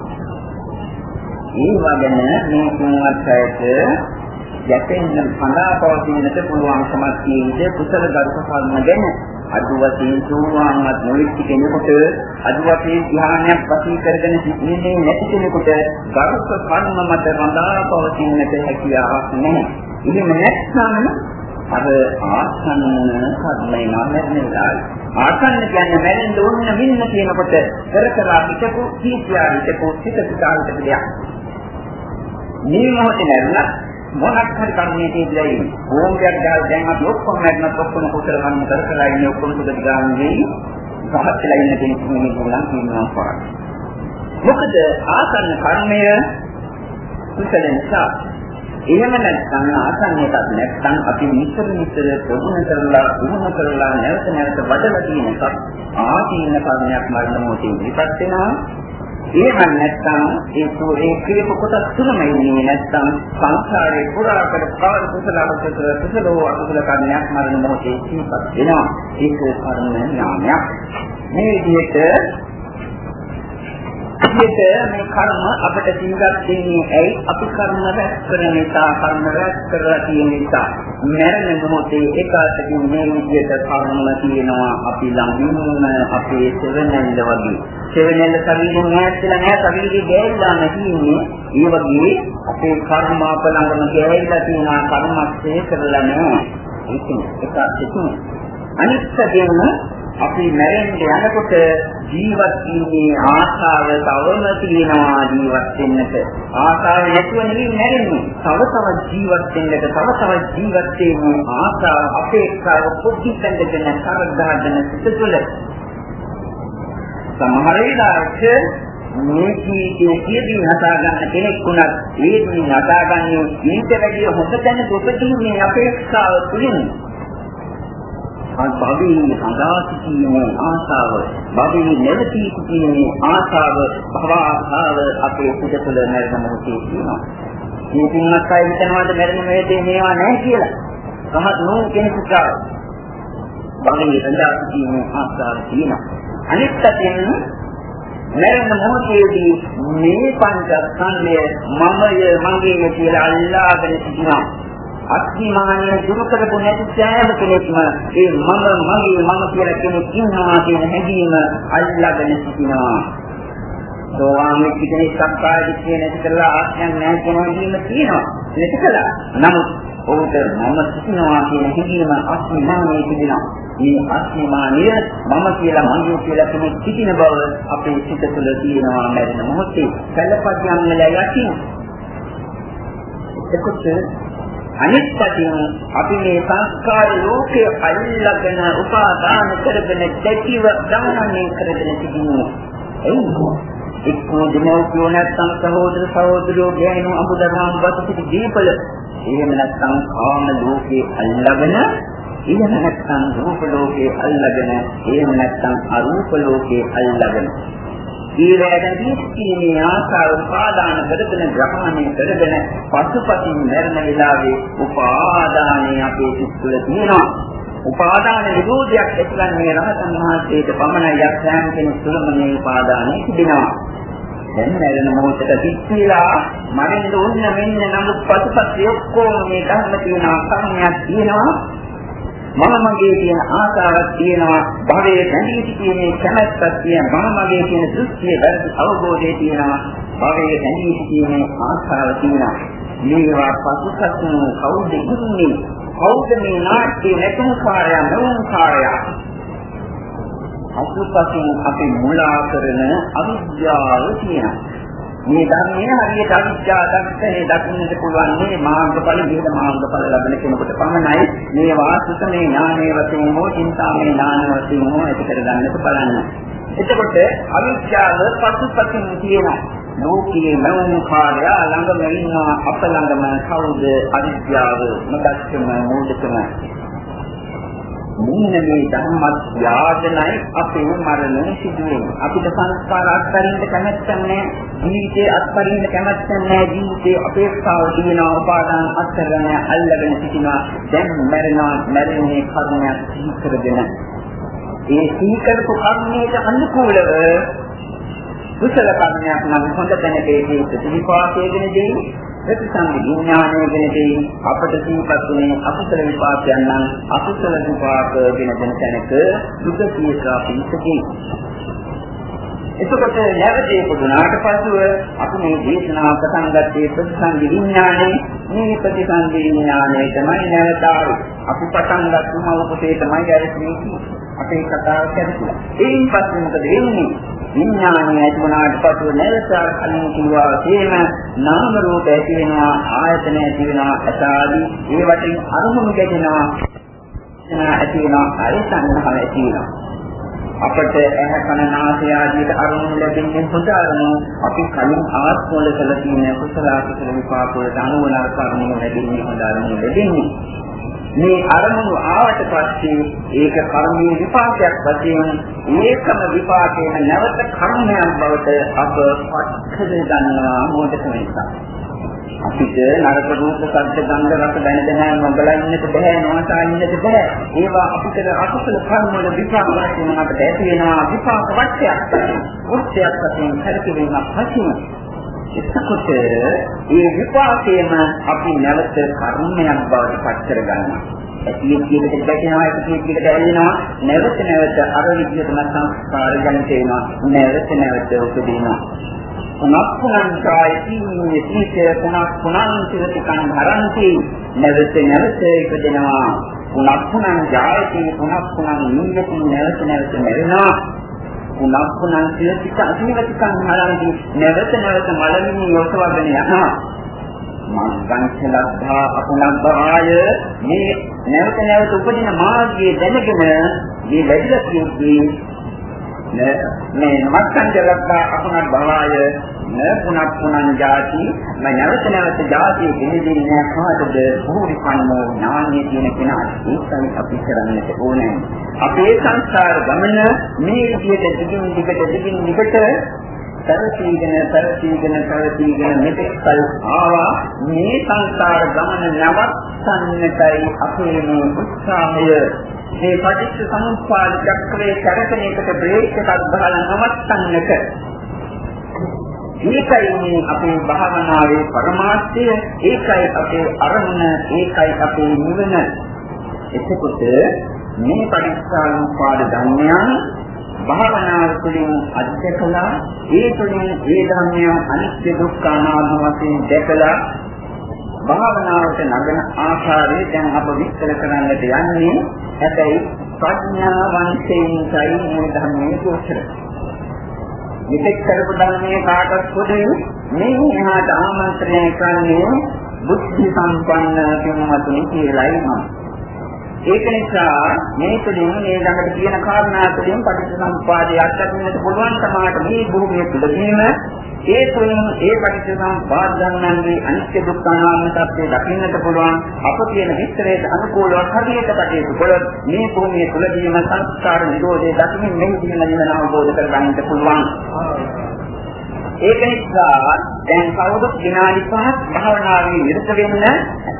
ඒ වගේම මේ තුන්වත් ඇයට යැපෙන්න පඳා පවතිනට පුළුවන්කමක් තියෙන්නේ කුසල ගරුක කර්ම ගැන අද වශයෙන් සෝවාන්වත් නොවිච්ච කෙනෙකුට අද වශයෙන් ධ්‍යානයක් වශී කරගෙන සිටින්නේ නැති කෙනෙකුට ගරුක කර්ම මත රඳා පවතින්නට හැකියාවක් නැහැ. එහෙම නැත්නම් අර ආසන්න කර්මය නැමෙන්නලා ආසන්න කියන්නේ මැරෙන්න ඕන මෙන්න කියනකොට කර කර හිතපු කීකියා හිතපු හිත සිතාලට දෙයක්. මේ මොහොතේ නැරුණා මොනක් හරි කර්මයේ තියලා ඉන්නේ. ඕම්කයක් ගහලා දැන් අපි ඔක්කොම මැරෙනත් ඔක්කොම කුසල කර්ම කර කර ඉන්නේ ඔක්කොම සුදුද ගාන්නේ. සහත්ලා ඉන්න කෙනෙක් නෙමෙයි කියලා කියනවා පාඩ. මොකද ආසන්න කර්මය කුසල නිසා. එහෙම නැත්නම් ආසන්නයකට නැත්නම් අපි නිතර නිතර ප්‍රගුණ කරලා පුහුණු කරලා නැවත නැවත වඩලා තියෙන එකක් ආදීන කර්මයක් මරණ මොහොතේ ඉපත් වෙනවා. එහෙම නැත්නම් ඒ සෝරේ කියපු කොටස් තුනම ඉන්නේ නැත්නම් සංසාරේ පුරා කර කවර කුසල අකුසල කුසලෝ අකුසල කර්මයක් මරණ මොහොතේ සිහිපත් වෙනවා. ඒක කර්ම ඥානයක්. මේ විදිහට විදිහට මේ කර්ම අපිට සිංගත් දෙන්නේ ඇයි? අපි කර්ම රැස් කරන නිසා කර්ම රැස් කරලා තියෙන නිසා. මරණ මොහොතේ ඒකාතකින් මේ විදිහට කර්ම තියෙනවා. අපි ළඟින්ම අපේ සෙවණැල්ල වගේ. සෙවණැල්ල ශරීරයෙන් ඈත්ලා නැහැ ශරීරේ ගෑවිලා නැතිනේ ඒ වගේ අපේ කර්ම අප ළඟම ගෑවිලා තියෙනවා කර්මස්සේ කරලා නැහැ. ඒක ඒකාතකින් අනිත් පැයෙන් අපි මැරෙන්න යනකොට ජීවත් වීමේ ආශාව තවම තියෙනවා ජීවත් වෙන්නට. ආශාව නැතුව නෙවෙයි මැරෙන්නේ. තව තව ජීවත් වෙන්නට, තව තව ජීවත් වීමේ ආශාව, අපේක්ෂාව පොඩ්ඩිකඳගෙන කරදාගෙන සිට තුළ සමහර වෙලාවට මේ ජීවිතයේ සියදී හදා ගන්න කෙනෙක් වුණත් ඒදී හදාගන්නේ ඊට වැඩිය හොඳ තැනක උපදීමේ අපේක්ෂාව තුලින් භවයේ සදා සිටීමේ ආශාව භවයේ නැවතී සිටීමේ ආශාව භව ආශාව අපේ සිත තුළ නැරෙන මොහොතේ තියෙනවා. මේ පින්වත් අය හිතනවාද මැරෙන මොහොතේ මේවා නැහැ කියලා. සමහත් නෝ කෙනෙකුට භවයේ සදා සිටීමේ ආශාව තියෙනවා. අනිත් පැත්තෙන් මරණ මොහොතේදී මේ පංචස්කන්ධය මමය මගේ කියලා අල්ලාගෙන සිටිනවා. අත්මානය දුරු කරපු නැති සෑම කෙනෙක්ම ඒ මම මගේ මම කියලා කෙනෙක් ඉන්නවා කියන හැඟීම අල්ලාගෙන සිටිනවා. සෝවාන් වෙච්ච කෙනෙක් සක්කාය දිට්ඨිය නැති කරලා ආඥා නැහැ කියන හැඟීම තියෙනවා. නැති කළා. නමුත් ඔහුට මම සිටිනවා කියන හැඟීම අත්මානයේ තිබෙනවා. මේ අත්මානය මම කියලා මගේ කියලා කෙනෙක් සිටින බව අපේ සිත තුළ තියෙනවා මැරෙන මොහොතේ. කලපදියම් වල යටින් එතකොට අනිත් පැතින් අපි මේ සංස්කාර ලෝකයේ අල්ලගෙන උපාදාන කරගෙන දෙකිව ගමනය කරගෙන සිටිනවා. එයිකෝ එක්කෝ දෙමෝපියෝ නැත්නම් සහෝදර සහෝදරයෝ ගෑනු අමුදරාම් වසපිට දීපල එහෙම නැත්නම් කාම ලෝකයේ අල්ලගෙන එහෙම නැත්නම් රූප ලෝකයේ අල්ලගෙන එහෙම නැත්නම් අරූප ලෝකයේ අල්ලගෙන ඊළඟදී සිටීමේ ආසාව උපාදාන කරගෙන ග්‍රහණය කරගෙන පසුපසින් මරණ වෙලාවේ උපාදානයේ අපේ සිත් තුළ තියෙනවා. උපාදාන විරෝධයක් ඇතිවන්නේ රහතන් වහන්සේට පමණයි යක්ෂයන් කෙනෙක් තුළම මේ උපාදානය තිබෙනවා. දැන් මරණ මොහොතට සිත්තිලා මරණ ඕන්න මෙන්න නමුත් පසුපස්සේ ඔක්කොම මේ ධර්ම තියෙන කර්මයක් තියෙනවා මම මගේ කියන ආසාවක් තියෙනවා භවයේ බැඳී සිටීමේ කැමැත්තක් තියෙනවා මම මගේ කියන දෘෂ්ටිය වැරදි අවබෝධය තියෙනවා භවයේ බැඳී සිටීමේ ආසාව තියෙනවා මේවා පසුසතුන් කවුද ඉන්නේ? කවුද මේ නාට්‍ය නැතුම් කාර්යය නෙවුම් කාර්යය? අසුපසින් අපි මුලා කරන අවිද්‍යාව තියෙනවා. මේ ධර්මයේ හරියට අවිද්‍යා දක්ෂනේ දකින්නට පුළුවන් මේ මාර්ගඵල විහෙද මාර්ගඵල ලැබෙන කෙනෙකුට පමණයි. මේ වාසුතමේ ඥානයේ වශයෙන් හෝ චින්තාමේ ඥාන වශයෙන් හෝ ඇති කර ගන්නට බලන්න. එතකොට අවිද්‍යාව පසුපසින් තියෙන ලෝකයේ මනෝම කාර්ය ළඟම ඉන්නවා. අප ළඟම කවුද? අවිද්‍යාව. මතක්කම මූලිකම. මෙන්න මේ ධර්මවත් යාදනයි අපේ මරණය සිදුවෙන්නේ. අපිට සංස්කාර අත්හරින්න කැමැත්ත නැහැ. ජීවිතේ අත්හරින්න කැමැත්ත නැහැ. ජීවිතේ අපේක්ෂාව තියෙනවා උපාදාන අත්හරගෙන අල්ලගෙන සිටිනවා. දැන් මරණා මරණේ කර්මයක් සිහි කරගෙන ඒ සිහි කරපු කර්මයට අනුකූලව කුසල කර්මයක් නම් හොඳ තැනකදී ප්‍රතිපාතයේගෙන දෙන්නේ ප්‍රතිසංග විඥානයේදී අපට සිහිපත් වුණේ අකුසල විපාකයන් නම් අකුසල විපාක වෙන දෙන තැනක දුක කීසා පිටකේ එතකොට නැවතේ පුදුනාට පසුව අපි මේ දේශනාව පටන් ගත්තේ ප්‍රතිසංග විඥානයේ මේ ප්‍රතිසංග විඥානයේ තමයි නැවත අපි පටන් ගත්තු මවපතේ තමයි ඇරෙන්නේ අපේ කතාව කැරකුණා. ඒයින් පස්සේ මොකද වෙන්නේ? විඥානය ඇති වුණාට පසු නැවත කලින් කිව්වා තේම නාම රූප ඇති වෙනවා ආයතන ඇති වෙනවා අසාදී ඒ වටින් අරමුණු ගැටෙනවා. ඇති වෙනවා ආයතනහල ඇති වෙනවා. අපට ඇහැ කන නාසය ආදී අරමුණු ලැබෙන්නේ හොඳ අරමුණු අපි කලින් ආත්මවල කළ තියෙන කුසල කුසල විපාක වලට අනුවන අරමුණු ලැබෙන්නේ හොඳ අරමුණු ලැබෙන්නේ. මේ අරමුණු ආවට පස්සේ ඒක කර්මයේ විපාකයක් වශයෙන් මේකම විපාකයෙන් නැවත කර්මයක් බවට අප පත්කද ගන්නවා මොකටද නිසා අපිට නරක රූප සද්ද ගන්ධ රස දැන දැන නොබලා ඉන්නට බෑ නොසා ඉන්නට බෑ. ඒවා අපිට අකුසල කර්ම වල විපාක වශයෙන් අපිට ඇති වෙනවා. විපාක වටයක් වෘත්‍යයක් වශයෙන් හරිතවීමක් වශයෙන් එතකොට මේ විපාකයේම අපි නැවත කර්මයක් බවට පත් කරගන්නවා. ඇතිය කියකට ගැටෙනවා ඇතිය කියකට ඇලෙනවා නැවත නැවත අර විදිහටම සංස්කාර ජනිත වෙනවා නැවත නැවත උපදිනවා. පුනක් පුනං කායති නිතිච පුනක් පුනං සිරතිකං හරಂತಿ නැවත නැවත ඉපදෙනවා. පුනක් පුනං ජායති පුනක් පුනං නිින්දති නැවත නැවත මැරෙනවා. පුනක් පුනං සියතික අසීවතිකං හරන්ති නැවත නැවත මලමිනි යොසවගෙන යනවා. මංගංචලද්ධා අපුනබ්බාය. මේ නැවත නැවත උපදින මාර්ගයේ දැනගෙන මේ වැඩිලා කියන්නේ මේ මත්සංජලද්ධා අපුනබ්බාය න පුනක් පුනං ජාති. මම නැවත නැවත ජාතිය දෙන්නේ කාටද? භූරිපන්නෝ ඥානයේ තියෙන කෙනාට ඒකයි අපි කරන්නට ඕනේ. අපේ සංස්කාර ගමන මේ විදිහට දිගින් දිගට දිගින් දිගට තරසීගෙන තරසීගෙන තරසීගෙන මෙතෙක්ල් ආවා. මේ සංස්කාර ගමන නවත්තන්නටයි අපේ මේ උත්සාහය මේ පටිච්ච සමුප්පාද චක්‍රයේ කරකන එකට බ්‍රේක් එකක් ගහලා නවත්තන්නට. ඒකයි මේ අපේ භාවනාවේ પરමාර්ථය ඒකයි අපේ අරමුණ. ඒකයි අපේ නිවන. එතකොට මේ පරිස්සානුපාද ධර්මයන් භාවනාව තුළින් අධ්‍යක්ෂලා ඒ තුළින් ඒ ධර්මයන් අනිත්‍ය දුක්ඛ අනාත්ම වශයෙන් දැකලා භාවනාවට නගන ආකාරය දැන් අප විස්තර කරන්නට යන්නේ හැබැයි ප්‍රඥාවන්තයින් කයි මේ ධර්මයේ උත්තර මෙතෙක් කරපු ධර්මයේ කාටත් පොදුයි මේ එහාට ආමන්ත්‍රණය කරන්නේ බුද්ධි සම්පන්න කෙනෙකුට කියලායි මම. ඒක නිසා මේ තුළින් මේ ළඟට තියෙන කාරණා තුළින් පටිච්චසමුප්පාදය අත්දැකීමට පුළුවන් සමාහට මේ භූමිය තුළදීම ඒ තුළින් ඒ පටිච්චසමුප්පාද ධර්මයන්ගේ අනිත්‍ය දුක්ඛ අනාත්ම tattve දකින්නට පුළුවන් අප කියන විස්තරයට අනුකූලව හරියට කටයුතු කළොත් මේ භූමිය තුළදීම සංස්කාර නිරෝධය දකින්න මේ දින නිවන අවබෝධ කරගන්නට පුළුවන්. ඒක නිසා දැන් කවුරුත් විනාඩි 5ක් භාවනාවේ නිරත වෙන්න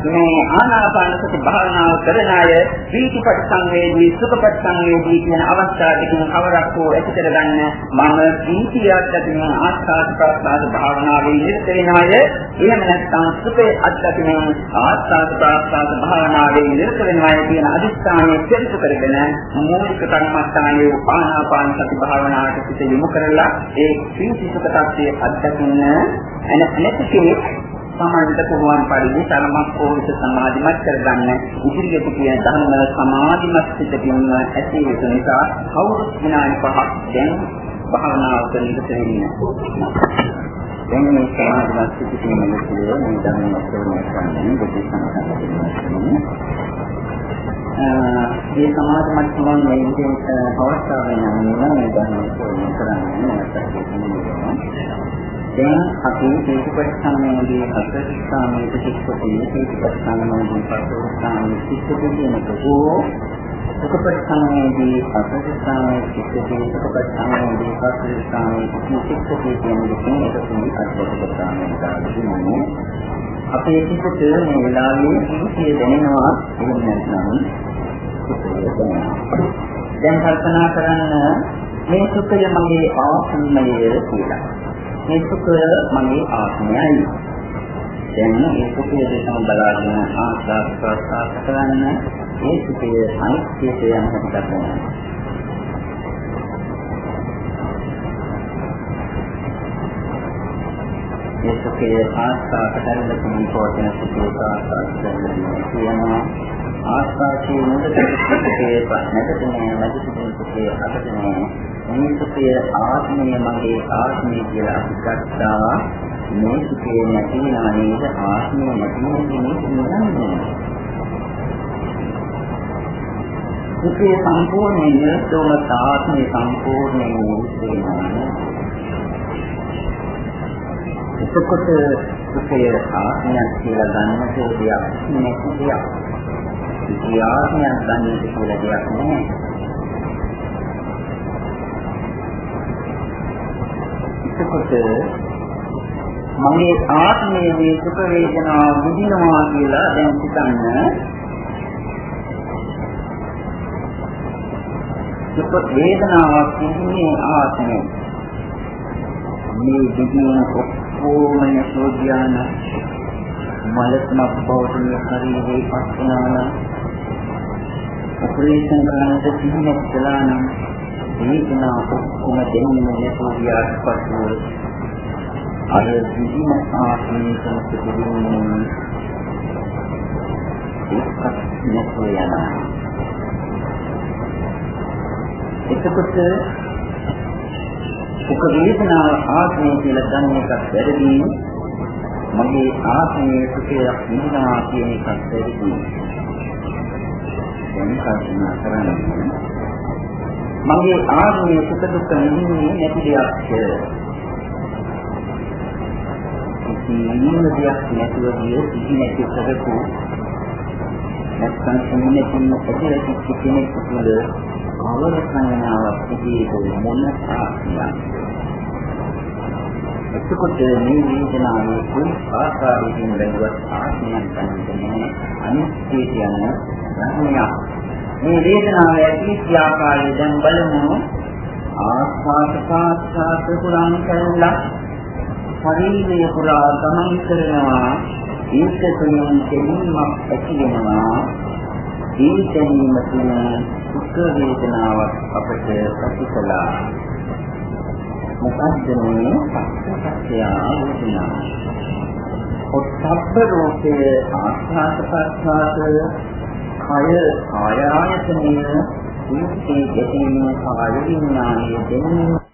මේ ආනාපාන සති භාවනාව කරන අය දීතිපත් සංවේදී සුඛපත් සංවේදී කියන අවස්ථා දෙකකින් කවරක් හෝ ඇති කරගන්න මම දීතියක් අතින් ආස්වාද ප්‍රාස්වාද භාවනාවේ නිරත වෙන අය එහෙම නැත්නම් සුඛේ අත්දැකීම ආස්වාද ප්‍රාස්වාද භාවනාවේ නිරත වෙන අය කියන අදිස්ථානයේ පෙරතු කරගෙන මූලික කර්මස්ථානයේ ආනාපාන සති භාවනාවට සිත යොමු කරලා ඒ දීතිසුඛ tattve අත්දකින්න නැතිකේ සමාධිත පුළුවන් පරිදි තරමක් කෝවිත සමාධිමත් කරගන්න ඉදිරියට කියන ධර්ම සමාධිමත් සිතකින්ම ඇති වෙන නිසා කවුරුත් විනාඩි 5ක් දැන් භාවනාවක නිරත වෙන්නේ. දැන් මේ සමාධිමත් සිතකින් මෙලෙසිය මේ ධර්ම අත්දැකීම කරන්නේ බුද්ධ සංස්කෘතිය. ඒ සමාධිමත් සමාන මේ විදිහට අවස්ථාවෙන් යනවා මේ ධර්ම කරන්නේ නැත්නම් දැන් අපි හේතුපස්ථානයේදී අසස්ථානයේ ප්‍රතිස්පති හේතුපස්ථානයේදී පස්සස්ථානයේ ප්‍රතිස්පති කියනකෝ සුඛපස්ථානයේදී අසස්ථානයේ ප්‍රතිස්පති සුඛපස්ථානයේදී පස්සස්ථානයේ ප්‍රතිස්පති කියන දෙකෙන් එකතුයි අසස්ථානයේ දාන්නේ අපේ සිතට මේ වෙලාවේ සිහිය දැනෙනවා එහෙම නැත්නම්. දැන් කල්පනා කරන්න මේ සුඛය මගේ ආත්මය කියලා. මේ සුඛය මගේ ආත්මයයි. දැන් මේ සුඛය දෙකම බලාගෙන ආස්වාද ප්‍රසආස කරන්න මේ සුඛය අනිත්‍යය යන හැටි දක්වනවා. මේ සුඛය ආස්වාද කරන්න පුළුවන් පොතේ සුඛය ආස්වාද කරන්න කියනවා. ආස්වාදයේ මුලට සුඛයේ නැගතුනේ නැගතුනේ සුඛයේ අතටනේ මේ සුඛය ආත්මය මගේ ආත්මය කියලා අපි ගත්තා මේ සුඛය නැති වෙනා නේද ආත්මය නැති වෙන්නේ සුඛය සම්පූර්ණයෙන් නිරතවම ආත්මය සම්පූර්ණයෙන් වෙනවා එතකොට සුඛය ආත්මයක් කියලා ගන්නට දෙයක් නැති දෙයක්. සුඛය ආත්මයක් ගන්නට කියලා දෙයක් නැහැ. එතකොට මගේ ආත්මයේ මේ සුඛ වේදනා විඳිනවා කියලා දැන් හිතන්න සුඛ වේදනාවක් විඳින්නේ ආත්මය මේ විදින ඔක්කොම යසෝධ්‍යාන මලස්මක් බවට ශරීරේ පස්සනාන ඔපරේෂන් කරනකොට සිහිනක් කළා නම් වේදනා ඔක්කොම දෙන්නේ නැතුව ගියාට පස්සේ අර විදින ආත්මයේ සංස්කෘතියේ ඒකත් නැතුව යනවා. එතකොට සුඛ වේදනා ආත්මය කියලා ගන්න එකක් වැරදි. මගේ ආත්මයේ සුඛයක් නිදනා කියන එකක් වැරදි. දැන් කල්පනා කරන්න. මගේ ආත්මයේ සුඛ දුක්ඛ නිදින්නේ නැති දෙයක්. නිදින දෙයක් නැතුව ගිය කිසි නැති කරපු නැත්නම් සම්මුතින් ඇතිවෙච්ච කෙනෙක් තුළ කවර සංඥාවක් තිබේද මොන ආත්මයක්. එතකොට මේ වේදනාවේ කුල් ආකාරයෙන් බැලුවත් ආත්මයක් ගන්නන්නේ අනිත්‍ය කියන ධර්මයක්. මේ වේදනාව ඇති ආකාරය දැන් බලමු. ආස්වාද පාස්වාද පුරාණ කළා. ශරීරය පුරා ගමන් කරනවා. ඒක තුළින් දෙන්නක් ඇති වෙනවා. ඒ දැනීම තුළ සුඛ වේදනාවක් අපට ප්‍රතිකලා මොකද්ද මේ පස්සක්ඛ්‍ය වේදනා? ඔත්තබ්බ රෝපේ ආස්වාද පාස්වාද කය කාය ආයතනය දීපේ ගැටීම කාය විඥානයේ දෙන්නේ